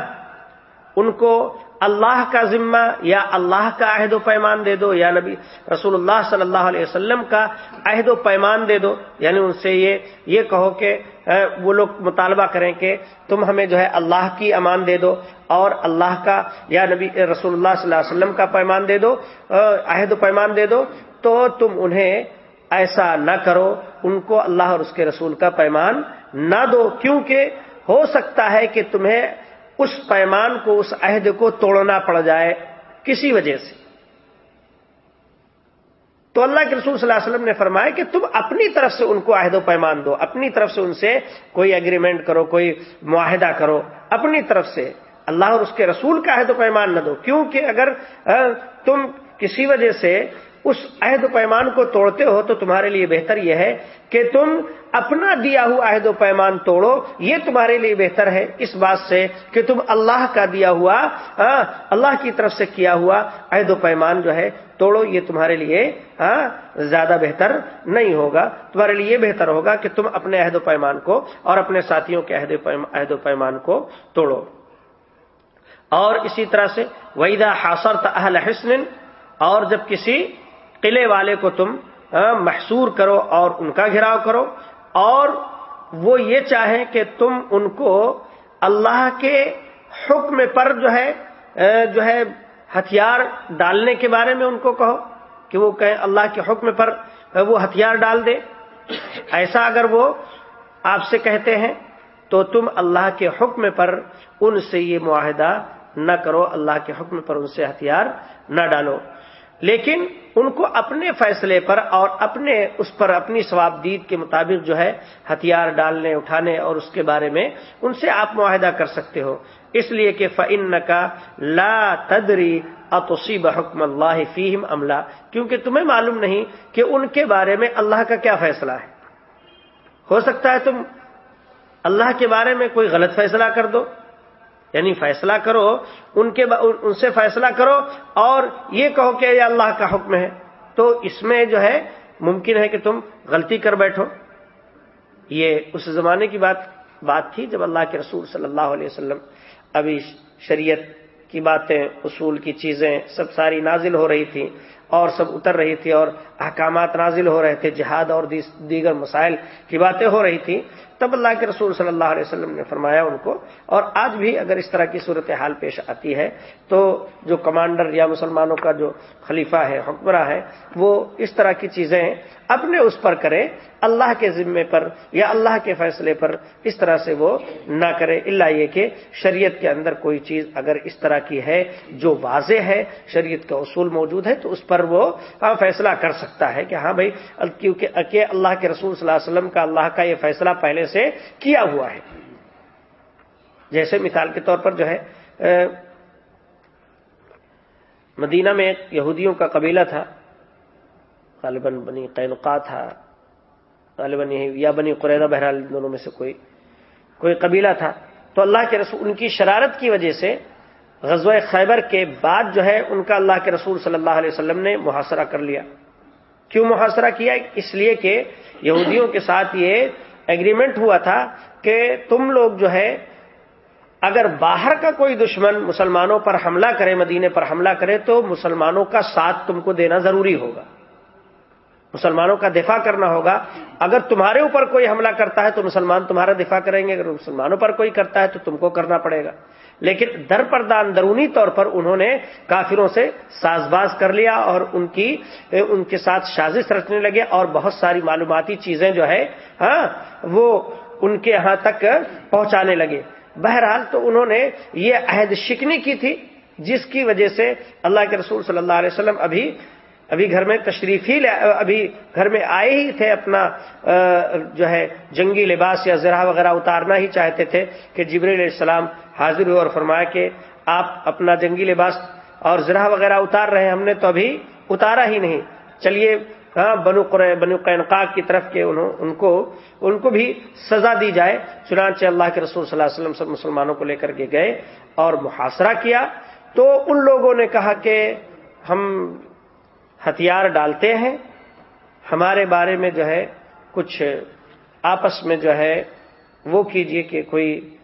ان کو اللہ کا ذمہ یا اللہ کا عہد و پیمان دے دو، یا نبی رسول اللہ صلی اللہ علیہ وسلم کا عہد و پیمان دے دو۔ یعنی ان سے یہ یہ کہو کہ وہ لوگ مطالبہ کریں کہ تم ہمیں جو ہے اللہ کی امان دے دو اور اللہ کا، یا نبی رسول اللہ صلی اللہ علیہ وسلم کا پیمان دے دو عہد و پیمان دے دو۔ تو تم انہیں ایسا نہ کرو، ان کو اللہ اور اس کے رسول کا پیمان نہ دو۔ کیونکہ ہو سکتا ہے کہ تمہیں اس پیمان کو، اس عہد کو توڑنا پڑ جائے کسی وجہ سے۔ تو اللہ کے رسول صلی اللہ علیہ وسلم نے فرمایا کہ تم اپنی طرف سے ان کو عہد و پیمان دو، اپنی طرف سے ان سے کوئی اگریمنٹ کرو، کوئی معاہدہ کرو، اپنی طرف سے۔ اللہ اور اس کے رسول کا عہد و پیمان نہ دو، کیونکہ اگر ہاں، تم کسی وجہ سے اس عہد و پیمان کو توڑتے ہو تو تمہارے لیے بہتر یہ ہے کہ تم اپنا دیا ہوا عہد و پیمان توڑو، یہ تمہارے لیے بہتر ہے۔ اس بات سے کہ تم اللہ کا دیا ہوا ہاں، اللہ کی طرف سے کیا ہوا عہد و پیمان جو ہے، توڑو، یہ تمہارے لیے ہاں، زیادہ بہتر نہیں ہوگا۔ تمہارے لیے یہ بہتر ہوگا کہ تم اپنے عہد و پیمان کو اور اپنے ساتھیوں کے عہد و پیمان کو توڑو۔ اور اسی طرح سے ویدا حاصر اہل حسن، اور جب کسی قلعے والے کو تم محسور کرو اور ان کا گھراؤ کرو۔ اور وہ یہ چاہیں کہ تم ان کو اللہ کے حکم پر جو ہے جو ہے ہتھیار ڈالنے کے بارے میں ان کو کہو کہ وہ کہیں اللہ کے حکم پر وہ ہتھیار ڈال دے۔ ایسا اگر وہ آپ سے کہتے ہیں تو تم اللہ کے حکم پر ان سے یہ معاہدہ نہ کرو، اللہ کے حکم پر ان سے ہتھیار نہ ڈالو۔ لیکن ان کو اپنے فیصلے پر اور اپنے اس پر اپنی ثوابدید کے مطابق جو ہے ہتھیار ڈالنے، اٹھانے اور اس کے بارے میں ان سے آپ معاہدہ کر سکتے ہو۔ اس لیے کہ فن کا لا تدری اتوسیب حکم اللہ فیم عملہ کیونکہ تمہیں معلوم نہیں کہ ان کے بارے میں اللہ کا کیا فیصلہ ہے۔ ہو سکتا ہے تم اللہ کے بارے میں کوئی غلط فیصلہ کر دو۔ یعنی فیصلہ کرو، ان کے ان سے فیصلہ کرو اور یہ کہو کہ یہ اللہ کا حکم ہے۔ تو اس میں جو ہے، ممکن ہے کہ تم غلطی کر بیٹھو۔ یہ اس زمانے کی بات بات تھی جب اللہ کے رسول صلی اللہ علیہ وسلم ابھی شریعت کی باتیں، اصول کی چیزیں سب ساری نازل ہو رہی تھی اور سب اتر رہی تھی اور احکامات نازل ہو رہے تھے، جہاد اور دیگر مسائل کی باتیں ہو رہی تھی تب اللہ کے رسول صلی اللہ علیہ وسلم نے فرمایا ان کو، اور آج بھی اگر اس طرح کی صورت حال پیش آتی ہے، تو جو کمانڈر یا مسلمانوں کا جو خلیفہ ہے، حکمراں ہے، وہ اس طرح کی چیزیں اپنے اس پر کرے اللہ کے ذمے پر یا اللہ کے فیصلے پر اس طرح سے وہ نہ کرے اللہ یہ کہ شریعت کے اندر کوئی چیز اگر اس طرح کی ہے جو واضح ہے، شریعت کا اصول موجود ہے، تو اس پر وہ ہاں فیصلہ کر سکتا ہے کہ ہاں بھائی، کیونکہ اللہ کے رسول صلی اللہ علیہ وسلم کا اللہ کا یہ فیصلہ پہلے سے کیا ہوا ہے۔ جیسے مثال کے طور پر جو ہے مدینہ میں ایک یہودیوں کا قبیلہ تھا، غالباً بنی قینقا تھا، غالباً یا بنی قریدہ بہرحال دونوں میں سے کوئی کوئی قبیلہ تھا۔ تو اللہ کے رسول، ان کی شرارت کی وجہ سے غزوہ خیبر کے بعد جو ہے، ان کا اللہ کے رسول صلی اللہ علیہ وسلم نے محاصرہ کر لیا۔ کیوں محاصرہ کیا؟ اس لیے کہ یہودیوں کے ساتھ یہ ایگریمنٹ ہوا تھا کہ تم لوگ جو ہے، اگر باہر کا کوئی دشمن مسلمانوں پر حملہ کرے، مدینے پر حملہ کرے، تو مسلمانوں کا ساتھ تم کو دینا ضروری ہوگا۔ مسلمانوں کا دفاع کرنا ہوگا۔ اگر تمہارے اوپر کوئی حملہ کرتا ہے تو مسلمان تمہارا دفاع کریں گے، اگر مسلمانوں پر کوئی کرتا ہے تو تم کو کرنا پڑے گا۔ لیکن در پردان اندرونی طور پر انہوں نے کافروں سے ساز باز کر لیا اور ان کی، ان کے ساتھ سازش رچنے لگے اور بہت ساری معلوماتی چیزیں جو ہے ہاں وہ ان کے یہاں تک پہنچانے لگے۔ بہرحال تو انہوں نے یہ عہد شکنی کی تھی، جس کی وجہ سے اللہ کے رسول صلی اللہ علیہ وسلم ابھی ابھی گھر میں تشریف ہی ابھی گھر میں آئے ہی تھے اپنا جو ہے، جنگی لباس یا زرہ وغیرہ اتارنا ہی چاہتے تھے کہ جبری علیہ السلام حاضر ہوئے اور فرمایا کہ آپ اپنا جنگی لباس اور زرہ وغیرہ اتار رہے ہیں، ہم نے تو ابھی اتارا ہی نہیں۔ چلیے ہاں بنو بنو قینقا کی طرف کے ان کو ان کو بھی سزا دی جائے۔ چنانچہ اللہ کے رسول صلی اللہ علیہ وسلم سب مسلمانوں کو لے کر کے گئے اور محاصرہ کیا۔ تو ان لوگوں نے کہا کہ ہم ہتھیار ڈالتے ہیں۔ ہمارے بارے میں جو ہے، کچھ آپس میں جو ہے، وہ کیجیے کہ کوئی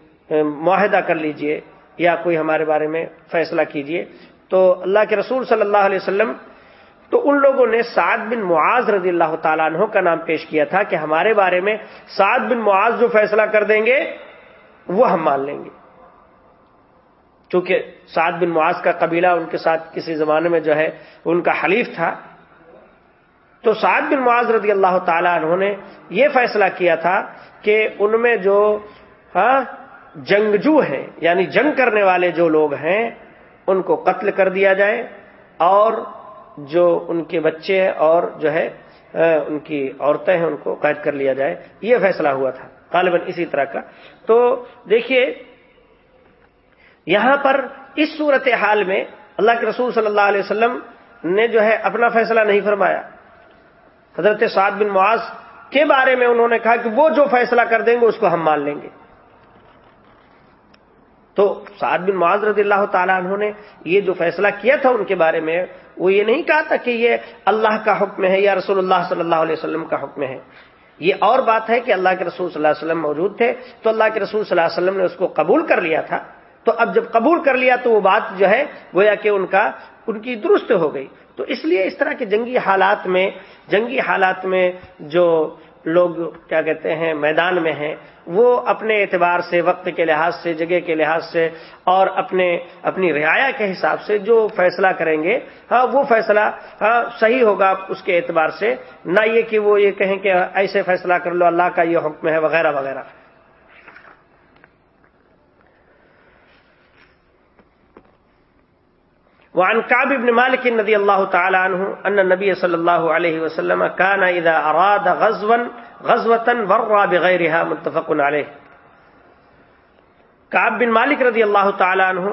معاہدہ کر لیجیے یا کوئی ہمارے بارے میں فیصلہ کیجیے۔ تو اللہ کے رسول صلی اللہ علیہ وسلم، تو ان لوگوں نے سعد بن معاذ رضی اللہ تعالیٰ عنہ کا نام پیش کیا تھا کہ ہمارے بارے میں سعد بن معاذ جو فیصلہ کر دیں گے، وہ ہم مان لیں گے۔ چونکہ سعد بن معاذ کا قبیلہ ان کے ساتھ کسی زمانے میں جو ہے، ان کا حلیف تھا۔ تو سعد بن معاذ رضی اللہ تعالیٰ انہوں نے یہ فیصلہ کیا تھا کہ ان میں جو ہاں جنگجو ہیں یعنی جنگ کرنے والے جو لوگ ہیں، ان کو قتل کر دیا جائے اور جو ان کے بچے ہیں اور جو ہے ان کی عورتیں ہیں، ان کو قید کر لیا جائے۔ یہ فیصلہ ہوا تھا، غالباً اسی طرح کا۔ تو دیکھیے، یہاں پر اس صورت حال میں اللہ کے رسول صلی اللہ علیہ وسلم نے جو ہے اپنا فیصلہ نہیں فرمایا۔ حضرت سعد بن معاذ کے بارے میں انہوں نے کہا کہ وہ جو فیصلہ کر دیں گے، اس کو ہم مان لیں گے۔ تو سعد بن معاذ رضی اللہ تعالیٰ انہوں نے یہ جو فیصلہ کیا تھا ان کے بارے میں، وہ یہ نہیں کہا تھا کہ یہ اللہ کا حکم ہے یا رسول اللہ صلی اللہ علیہ وسلم کا حکم ہے۔ یہ اور بات ہے کہ اللہ کے رسول صلی اللہ علیہ وسلم موجود تھے، تو اللہ کے رسول صلی اللہ علیہ وسلم نے اس کو قبول کر لیا تھا۔ تو اب جب قبول کر لیا تو وہ بات جو ہے، گویا کہ ان کا، ان کی درست ہو گئی۔ تو اس لیے اس طرح کے جنگی حالات میں، جنگی حالات میں جو لوگ کیا کہتے ہیں، میدان میں ہیں، وہ اپنے اعتبار سے وقت کے لحاظ سے، جگہ کے لحاظ سے اور اپنے، اپنی رعایا کے حساب سے جو فیصلہ کریں گے ہاں وہ فیصلہ ہاں صحیح ہوگا اس کے اعتبار سے، نہ یہ کہ وہ یہ کہیں کہ ایسے فیصلہ کر لو، اللہ کا یہ حکم ہے، وغیرہ وغیرہ۔ وعن كعب بن مالك رضي الله تعالى عنه أن النبي صلى الله عليه وسلم كان إذا أراد غزوا، غزوة ورى بغيرها متفق عليه. کعب بن مالک رضی اللہ تعالی عنہ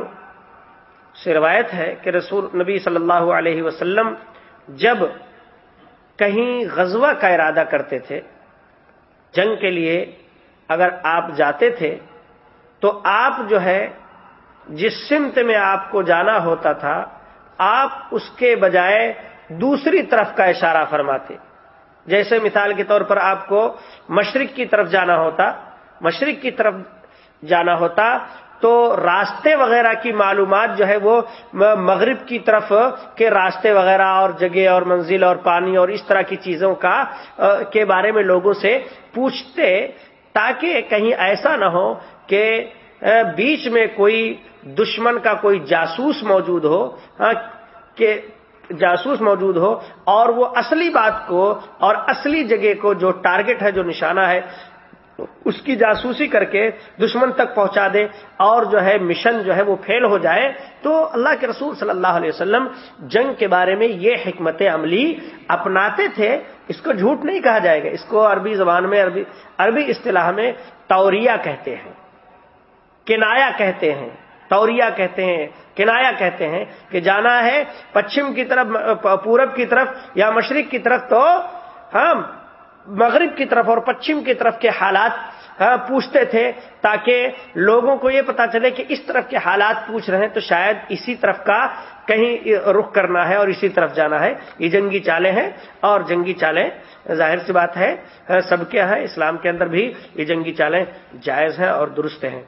سے روایت ہے کہ رسول، نبی صلی اللہ علیہ وسلم جب کہیں غزوہ کا ارادہ کرتے تھے، جنگ کے لیے اگر آپ جاتے تھے، تو آپ جو ہے جس سمت میں آپ کو جانا ہوتا تھا، آپ اس کے بجائے دوسری طرف کا اشارہ فرماتے۔ جیسے مثال کے طور پر آپ کو مشرق کی طرف جانا ہوتا، مشرق کی طرف جانا ہوتا، تو راستے وغیرہ کی معلومات جو ہے وہ مغرب کی طرف کے راستے وغیرہ اور جگہ اور منزل اور پانی اور اس طرح کی چیزوں کا کے بارے میں لوگوں سے پوچھتے تاکہ کہیں ایسا نہ ہو کہ بیچ میں کوئی دشمن کا کوئی جاسوس موجود ہو ہاں، کہ جاسوس موجود ہو، اور وہ اصلی بات کو اور اصلی جگہ کو جو ٹارگٹ ہے، جو نشانہ ہے، اس کی جاسوسی کر کے دشمن تک پہنچا دے اور جو ہے مشن جو ہے وہ فیل ہو جائے، تو اللہ کے رسول صلی اللہ علیہ وسلم جنگ کے بارے میں یہ حکمت عملی اپناتے تھے۔ اس کو جھوٹ نہیں کہا جائے گا۔ اس کو عربی زبان میں، عربی عربی اصطلاح میں توریا کہتے ہیں۔ کنایا کہتے ہیں توریا کہتے ہیں، کنایا کہتے ہیں کہ جانا ہے پچھم کی طرف، پورب کی طرف یا مشرق کی طرف تو ہم مغرب کی طرف اور پچھم کی طرف کے حالات ہاں، پوچھتے تھے تاکہ لوگوں کو یہ پتا چلے کہ اس طرف کے حالات پوچھ رہے ہیں تو شاید اسی طرف کا کہیں رخ کرنا ہے اور اسی طرف جانا ہے۔ یہ جنگی چالیں ہیں اور جنگی چالیں، ظاہر سی بات ہے ہاں، سب کے ہیں اسلام کے اندر بھی یہ جنگی چالیں جائز ہیں اور درست ہیں۔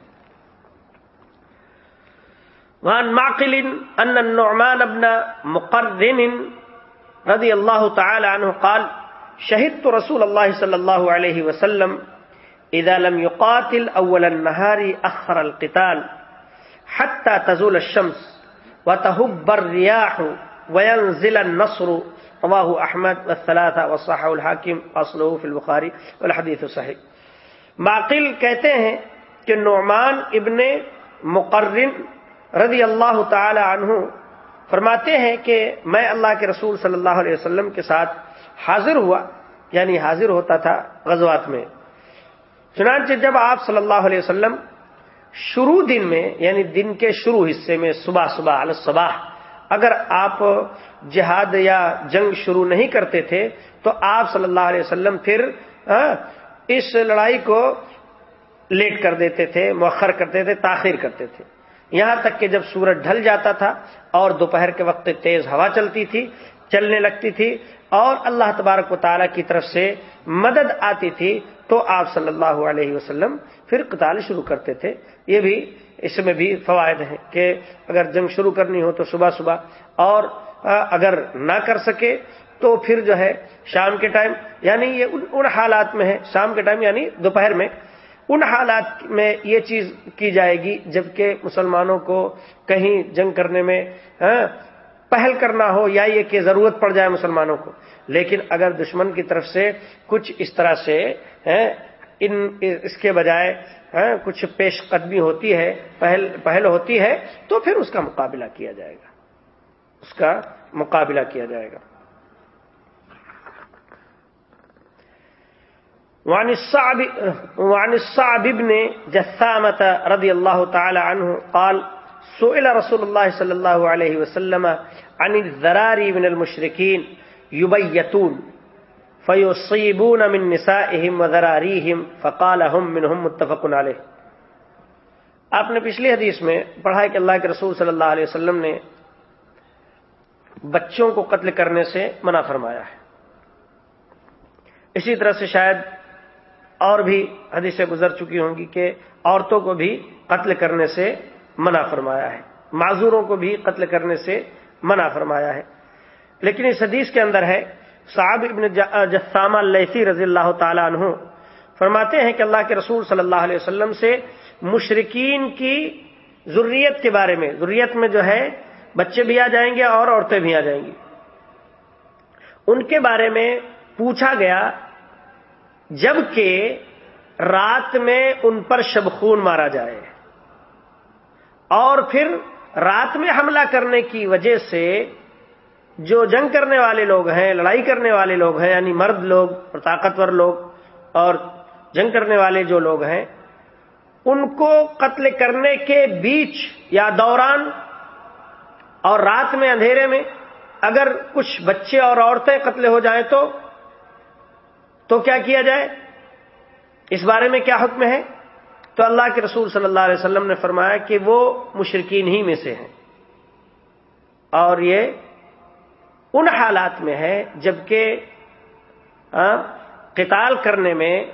وعن معقل أن النعمان بن مقرن رضي الله تعالى عنه قال، شهدت رسول الله صلى الله عليه وسلم إذا لم يقاتل أول النهار أخر القتال حتى تزول الشمس وتهب الرياح وينزل النصر. رواه أحمد والثلاثة والصحة الحاكم أصله في البخاري والحديث صحيح معقل کہتے ہیں کہ نعمان ابن مقرن رضی اللہ تعالی عنہ فرماتے ہیں کہ میں اللہ کے رسول صلی اللہ علیہ وسلم کے ساتھ حاضر ہوا یعنی حاضر ہوتا تھا غزوات میں۔ چنانچہ جب آپ صلی اللہ علیہ وسلم شروع دن میں یعنی دن کے شروع حصے میں صبح صبح صبح اگر آپ جہاد یا جنگ شروع نہیں کرتے تھے، تو آپ صلی اللہ علیہ وسلم پھر اس لڑائی کو لیٹ کر دیتے تھے، مؤخر کرتے تھے تاخیر کرتے تھے۔ یہاں تک کہ جب سورج ڈھل جاتا تھا اور دوپہر کے وقت تیز ہوا چلتی تھی، چلنے لگتی تھی اور اللہ تبارک و تعالیٰ کی طرف سے مدد آتی تھی، تو آپ صلی اللہ علیہ وسلم پھر قتال شروع کرتے تھے۔ یہ بھی اس میں بھی فوائد ہیں کہ اگر جنگ شروع کرنی ہو تو صبح صبح اور اگر نہ کر سکے تو پھر جو ہے شام کے ٹائم یعنی یہ ان حالات میں ہے، شام کے ٹائم یعنی دوپہر میں ان حالات میں یہ چیز کی جائے گی جبکہ مسلمانوں کو کہیں جنگ کرنے میں ہاں، پہل کرنا ہو یا یہ کہ ضرورت پڑ جائے مسلمانوں کو۔ لیکن اگر دشمن کی طرف سے کچھ اس طرح سے ہاں، ان، اس کے بجائے ہاں، کچھ پیش قدمی ہوتی ہے، پہل پہل ہوتی ہے، تو پھر اس کا مقابلہ کیا جائے گا۔ اس کا مقابلہ کیا جائے گا۔ وعن الصعب وعن الصعب ابن جثامة رضي الله تعالى عنه قال، سئل رسول الله صلى الله عليه وسلم عن الذراري من المشركين يبيتون، فيصيبون من نسائهم وذراريهم، فقال هم منهم متفق عليه. آپ نے پچھلی حدیث میں پڑھا کہ اللہ کے رسول صلی اللہ علیہ وسلم نے بچوں کو قتل کرنے سے منع فرمایا ہے۔ اسی طرح سے شاید اور بھی حدیثیں گزر چکی ہوں گی کہ عورتوں کو بھی قتل کرنے سے منع فرمایا ہے، معذوروں کو بھی قتل کرنے سے منع فرمایا ہے۔ لیکن اس حدیث کے اندر ہے صاحب ابن جسامہ السی رضی اللہ تعالیٰ عنہ فرماتے ہیں کہ اللہ کے رسول صلی اللہ علیہ وسلم سے مشرقین کی ضروریت کے بارے میں ضروریت میں جو ہے، بچے بھی آ جائیں گے اور عورتیں بھی آ جائیں گی۔ ان کے بارے میں پوچھا گیا جبکہ رات میں ان پر شب خون مارا جائے اور پھر رات میں حملہ کرنے کی وجہ سے جو جنگ کرنے والے لوگ ہیں، لڑائی کرنے والے لوگ ہیں یعنی مرد لوگ اور طاقتور لوگ اور جنگ کرنے والے جو لوگ ہیں، ان کو قتل کرنے کے بیچ یا دوران اور رات میں اندھیرے میں اگر کچھ بچے اور عورتیں قتل ہو جائیں تو تو کیا کیا جائے؟ اس بارے میں کیا حکم ہے؟ تو اللہ کے رسول صلی اللہ علیہ وسلم نے فرمایا کہ وہ مشرقین ہی میں سے ہیں۔ اور یہ ان حالات میں ہے جبکہ قتال کرنے میں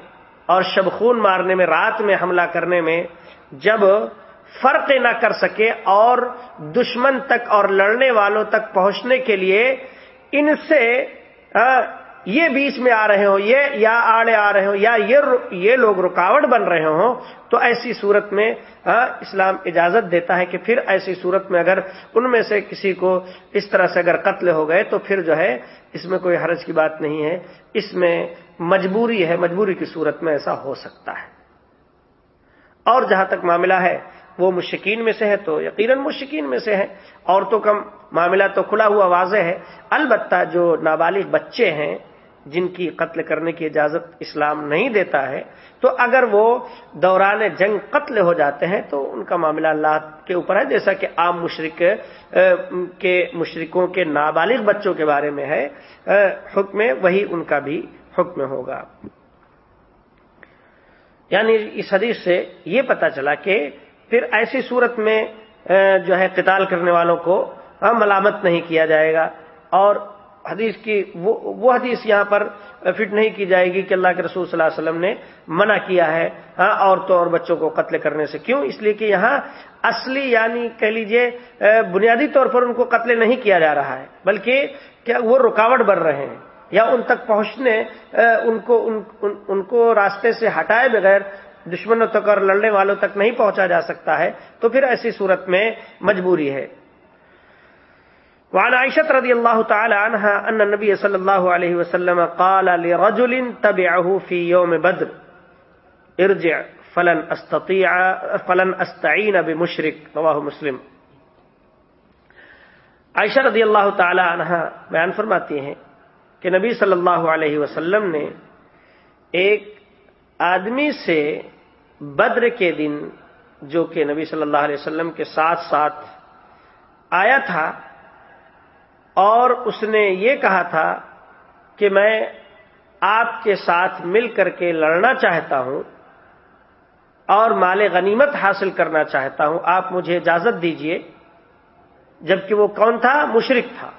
اور شب خون مارنے میں، رات میں حملہ کرنے میں جب فرق نہ کر سکے اور دشمن تک اور لڑنے والوں تک پہنچنے کے لیے ان سے یہ بیچ میں آ رہے ہوں، یہ یا آڑے آ رہے ہوں، یا یہ لوگ رکاوٹ بن رہے ہوں، تو ایسی صورت میں اسلام اجازت دیتا ہے کہ پھر ایسی صورت میں اگر ان میں سے کسی کو اس طرح سے اگر قتل ہو گئے، تو پھر جو ہے، اس میں کوئی حرج کی بات نہیں ہے۔ اس میں مجبوری ہے، مجبوری کی صورت میں ایسا ہو سکتا ہے۔ اور جہاں تک معاملہ ہے وہ مشکین میں سے ہے تو یقیناً مشکین میں سے ہے۔ عورتوں کا معاملہ تو کھلا ہوا واضح ہے۔ البتہ جو نابالغ بچے ہیں، جن کی قتل کرنے کی اجازت اسلام نہیں دیتا ہے، تو اگر وہ دوران جنگ قتل ہو جاتے ہیں، تو ان کا معاملہ اللہ کے اوپر ہے۔ جیسا کہ عام مشرق کے مشرقوں کے نابالغ بچوں کے بارے میں ہے حکم وہی ان کا بھی حکم ہوگا۔ یعنی اس حدیث سے یہ پتا چلا کہ پھر ایسی صورت میں جو ہے قتال کرنے والوں کو ملامت نہیں کیا جائے گا۔ اور حدیث کی وہ حدیث یہاں پر فٹ نہیں کی جائے گی کہ اللہ کے رسول صلی اللہ علیہ وسلم نے منع کیا ہے ہاں، عورتوں اور بچوں کو قتل کرنے سے۔ کیوں؟ اس لیے کہ یہاں اصلی یعنی کہہ لیجیے بنیادی طور پر ان کو قتل نہیں کیا جا رہا ہے بلکہ کیا وہ رکاوٹ بن رہے ہیں یا ان تک پہنچنے ان کو ان, ان, ان کو راستے سے ہٹائے بغیر دشمنوں تک اور لڑنے والوں تک نہیں پہنچا جا سکتا ہے، تو پھر ایسی صورت میں مجبوری ہے۔ وعن عائشة رضي الله تعالى عنها أن النبي صلى الله عليه وسلم قال لرجل تبعه في يوم بدر، ارجع فلن استطيع فلن استعين بمشرك رواه مسلم۔ عائشہ رضی اللہ تعالی عنہ بیان فرماتی ہیں کہ نبی صلی اللہ علیہ وسلم نے ایک آدمی سے بدر کے دن جو کہ نبی صلی اللہ علیہ وسلم کے ساتھ ساتھ آیا تھا، اور اس نے یہ کہا تھا کہ میں آپ کے ساتھ مل کر کے لڑنا چاہتا ہوں اور مال غنیمت حاصل کرنا چاہتا ہوں، آپ مجھے اجازت دیجیے، جبکہ وہ کون تھا؟ مشرق تھا۔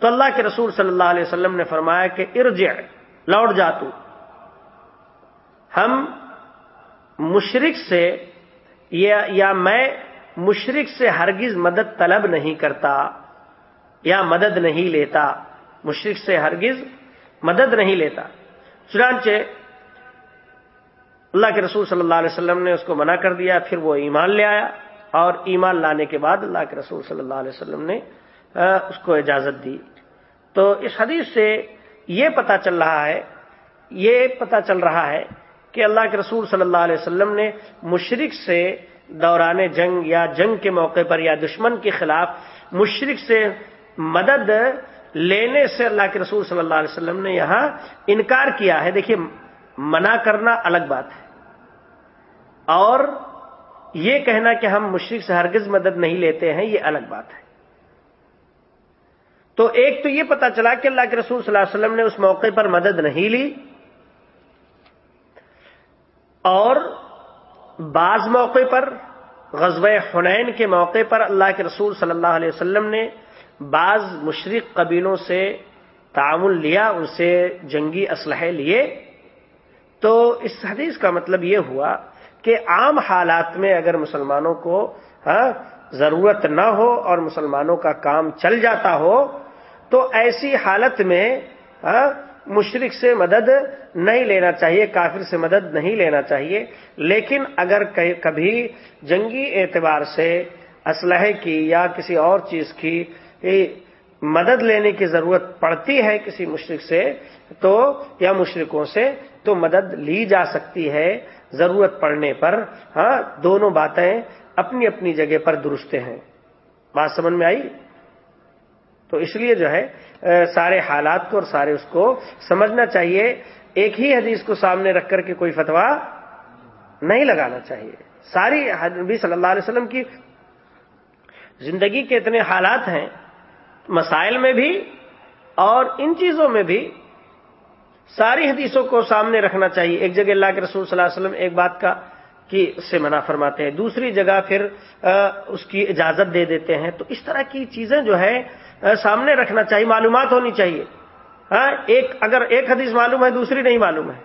تو اللہ کے رسول صلی اللہ علیہ وسلم نے فرمایا کہ ارجع، لوٹ جا تو۔ ہم مشرق سے یا میں مشرق سے ہرگز مدد طلب نہیں کرتا یا مدد نہیں لیتا مشرق سے ہرگز مدد نہیں لیتا۔ چنانچہ اللہ کے رسول صلی اللہ علیہ وسلم نے اس کو منع کر دیا، پھر وہ ایمان لے آیا اور ایمان لانے کے بعد اللہ کے رسول صلی اللہ علیہ وسلم نے اس کو اجازت دی۔ تو اس حدیث سے یہ پتا چل رہا ہے، یہ پتا چل رہا ہے کہ اللہ کے رسول صلی اللہ علیہ وسلم نے مشرق سے دوران جنگ یا جنگ کے موقع پر یا دشمن کے خلاف مشرق سے مدد لینے سے اللہ کے رسول صلی اللہ علیہ وسلم نے یہاں انکار کیا ہے۔ دیکھیے، منع کرنا الگ بات ہے۔ اور یہ کہنا کہ ہم مشرق سے ہرگز مدد نہیں لیتے ہیں، یہ الگ بات ہے۔ تو ایک تو یہ پتا چلا کہ اللہ کے رسول صلی اللہ علیہ وسلم نے اس موقع پر مدد نہیں لی۔ اور بعض موقع پر غزب حنین کے موقع پر اللہ کے رسول صلی اللہ علیہ وسلم نے بعض مشرق قبیلوں سے تعاون لیا، ان سے جنگی اسلحے لیے۔ تو اس حدیث کا مطلب یہ ہوا کہ عام حالات میں اگر مسلمانوں کو ہاں ضرورت نہ ہو اور مسلمانوں کا کام چل جاتا ہو، تو ایسی حالت میں ہاں مشرق سے مدد نہیں لینا چاہیے، کافر سے مدد نہیں لینا چاہیے۔ لیکن اگر کبھی جنگی اعتبار سے اسلحے کی یا کسی اور چیز کی مدد لینے کی ضرورت پڑتی ہے کسی مشرق سے، تو یا مشرقوں سے، تو مدد لی جا سکتی ہے ضرورت پڑنے پر۔ ہاں دونوں باتیں اپنی اپنی جگہ پر درست ہیں۔ بات سمجھ میں آئی؟ تو اس لیے جو ہے سارے حالات کو اور سارے اس کو سمجھنا چاہیے۔ ایک ہی حدیث کو سامنے رکھ کر کے کوئی فتوا نہیں لگانا چاہیے۔ ساری نبی صلی اللہ علیہ وسلم کی زندگی کے اتنے حالات ہیں، مسائل میں بھی اور ان چیزوں میں بھی ساری حدیثوں کو سامنے رکھنا چاہیے۔ ایک جگہ اللہ کے رسول صلی اللہ علیہ وسلم ایک بات کا کی سے منع فرماتے ہیں، دوسری جگہ پھر اس کی اجازت دے دیتے ہیں۔ تو اس طرح کی چیزیں جو ہے سامنے رکھنا چاہیے، معلومات ہونی چاہیے۔ ہاں ایک اگر ایک حدیث معلوم ہے، دوسری نہیں معلوم ہے۔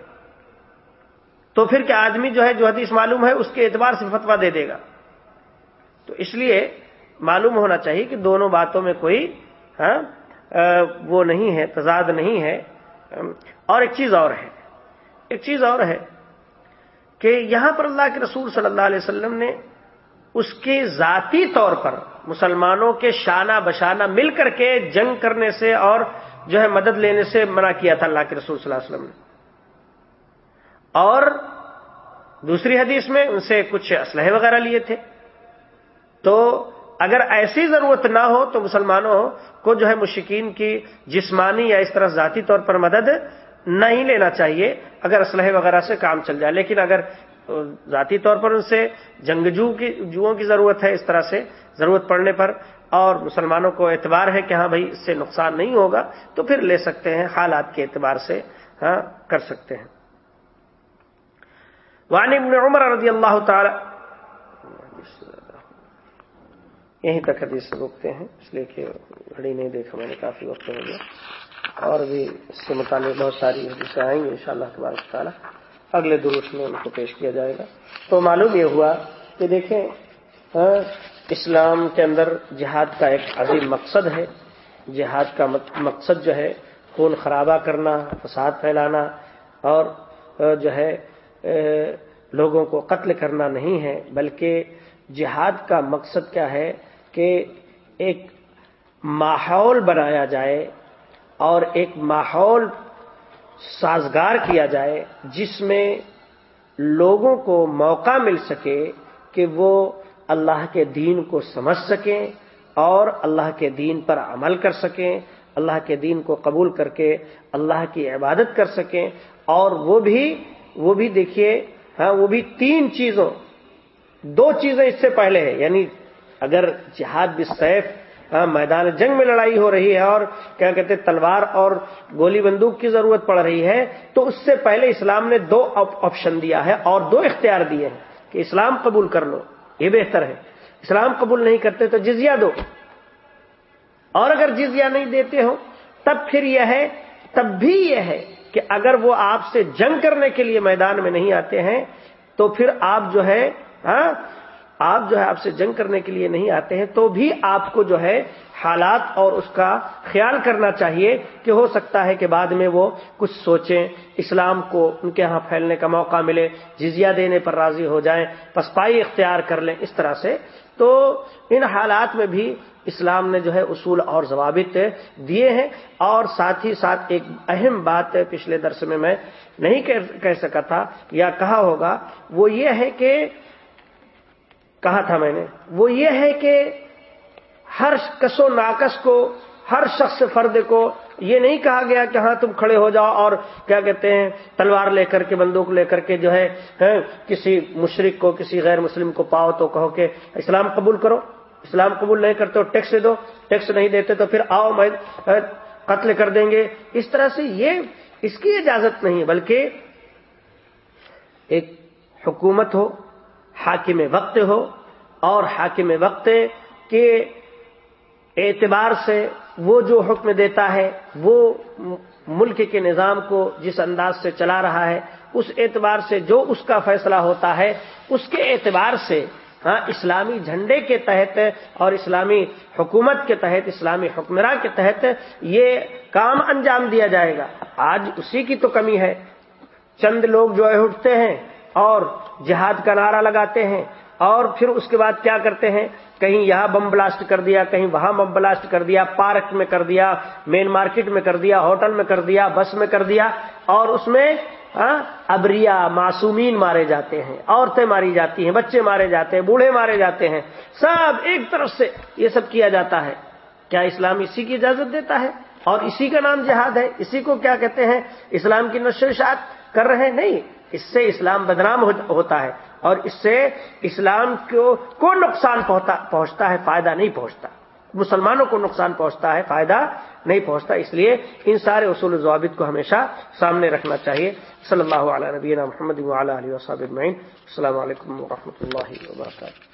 تو پھر کیا آدمی جو ہے، جو حدیث معلوم ہے، اس کے اعتبار سے فتوا دے دے گا؟ تو اس لیے معلوم ہونا چاہیے کہ دونوں باتوں میں کوئی ہاں وہ نہیں ہے، تضاد نہیں ہے۔ اور ایک چیز اور ہے۔ ایک چیز اور ہے کہ یہاں پر اللہ کے رسول صلی اللہ علیہ وسلم نے اس کے ذاتی طور پر مسلمانوں کے شانہ بشانہ مل کر کے جنگ کرنے سے اور جو ہے مدد لینے سے منع کیا تھا اللہ کے رسول صلی اللہ علیہ وسلم نے۔ اور دوسری حدیث میں ان سے کچھ اسلحے وغیرہ لیے تھے۔ تو اگر ایسی ضرورت نہ ہو تو مسلمانوں کو جو ہے مشکین کی جسمانی یا اس طرح ذاتی طور پر مدد نہیں لینا چاہیے۔ اگر اسلحے وغیرہ سے کام چل جائے، لیکن اگر ذاتی طور پر ان سے جنگجو کی جوؤں کی ضرورت ہے اس طرح سے، ضرورت پڑنے پر۔ اور مسلمانوں کو اعتبار ہے کہ ہاں بھائی، اس سے نقصان نہیں ہوگا، تو پھر لے سکتے ہیں، حالات کے اعتبار سے ہاں کر سکتے ہیں۔ وانی ابن عمر رضی اللہ تعالی یہیں تک حدیث روکتے ہیں، اس لیے کہ گھڑی نہیں دیکھا میں نے، کافی وقت ہو گیا۔ اور بھی اس سے متعلق بہت ساری حدیثیں آئیں گی ان شاء اللہ تبارک تعالیٰ۔ اگلے دروس میں ان کو پیش کیا جائے گا۔ تو معلوم یہ ہوا کہ دیکھیں ہاں، اسلام کے اندر جہاد کا ایک عظیم مقصد ہے۔ جہاد کا مقصد جو ہے، خون خرابہ کرنا، فساد پھیلانا اور جو ہے لوگوں کو قتل کرنا نہیں ہے، بلکہ جہاد کا مقصد کیا ہے کہ ایک ماحول بنایا جائے اور ایک ماحول سازگار کیا جائے جس میں لوگوں کو موقع مل سکے کہ وہ اللہ کے دین کو سمجھ سکیں اور اللہ کے دین پر عمل کر سکیں، اللہ کے دین کو قبول کر کے اللہ کی عبادت کر سکیں۔ اور وہ بھی وہ بھی دیکھیے ہاں وہ بھی تین چیزوں، دو چیزیں اس سے پہلے ہیں۔ یعنی اگر جہاد بھی سیف ہاں، میدان جنگ میں لڑائی ہو رہی ہے اور کیا کہتے تلوار اور گولی بندوق کی ضرورت پڑ رہی ہے۔ تو اس سے پہلے اسلام نے دو آپشن دیا ہے اور دو اختیار دیے ہیں کہ اسلام قبول کر لو، یہ بہتر ہے۔ اسلام قبول نہیں کرتے تو جزیہ دو۔ اور اگر جزیہ نہیں دیتے ہو، تب پھر یہ ہے، تب بھی یہ ہے کہ اگر وہ آپ سے جنگ کرنے کے لیے میدان میں نہیں آتے ہیں، تو پھر آپ جو ہے ہاں آپ جو ہے آپ سے جنگ کرنے کے لیے نہیں آتے ہیں، تو بھی آپ کو جو ہے حالات اور اس کا خیال کرنا چاہیے کہ ہو سکتا ہے کہ بعد میں وہ کچھ سوچیں، اسلام کو ان کے ہاں پھیلنے کا موقع ملے، جزیہ دینے پر راضی ہو جائیں، پسپائی اختیار کر لیں، اس طرح سے۔ تو ان حالات میں بھی اسلام نے جو ہے اصول اور ضوابط دیے ہیں۔ اور ساتھ ہی ساتھ ایک اہم بات پچھلے درس میں میں نہیں کہہ سکا تھا یا کہا ہوگا، وہ یہ ہے کہ کہا تھا میں نے، وہ یہ ہے کہ ہر کس و ناقص کو، ہر شخص فرد کو یہ نہیں کہا گیا کہ ہاں تم کھڑے ہو جاؤ اور کیا کہتے ہیں، تلوار لے کر کے، بندوق لے کر کے جو ہے ہاں، کسی مشرق کو، کسی غیر مسلم کو پاؤ تو کہو کہ اسلام قبول کرو۔ اسلام قبول نہیں کرتے تو ٹیکس دو، ٹیکس نہیں دیتے تو پھر آؤ، میں ہاں، قتل کر دیں گے۔ اس طرح سے یہ، اس کی اجازت نہیں، بلکہ ایک حکومت ہو۔ حاکم وقت ہو اور حاکم وقت کے اعتبار سے وہ جو حکم دیتا ہے، وہ ملک کے نظام کو جس انداز سے چلا رہا ہے، اس اعتبار سے جو اس کا فیصلہ ہوتا ہے، اس کے اعتبار سے ہاں اسلامی جھنڈے کے تحت اور اسلامی حکومت کے تحت، اسلامی حکمراں کے تحت یہ کام انجام دیا جائے گا۔ آج اسی کی تو کمی ہے۔ چند لوگ جو ہے اٹھتے ہیں۔ اور جہاد کا نعرہ لگاتے ہیں اور پھر اس کے بعد کیا کرتے ہیں؟ کہیں یہاں بم بلاسٹ کر دیا، کہیں وہاں بم بلاسٹ کر دیا، پارک میں کر دیا، مین مارکیٹ میں کر دیا، ہوٹل میں کر دیا، بس میں کر دیا، اور اس میں ہاں، ابریا، معصومین مارے جاتے ہیں، عورتیں ماری جاتی ہیں، بچے مارے جاتے ہیں، بوڑھے مارے جاتے ہیں، سب ایک طرف سے یہ سب کیا جاتا ہے۔ کیا اسلام اسی کی اجازت دیتا ہے؟ اور اسی کا نام جہاد ہے، اسی کو کیا کہتے ہیں؟ اسلام کی نشو اشاعت کر رہے ہیں؟ نہیں۔ اس سے اسلام بدنام ہوتا ہے اور اس سے اسلام کو کو نقصان پہنچتا ہے، فائدہ نہیں پہنچتا۔ مسلمانوں کو نقصان پہنچتا ہے، فائدہ نہیں پہنچتا۔ اس لیے ان سارے اصول و ضوابط کو ہمیشہ سامنے رکھنا چاہیے۔ صلی اللہ علیہ نبینا محمد علیہ وصحب السلام علیکم و اللہ وبرکاتہ۔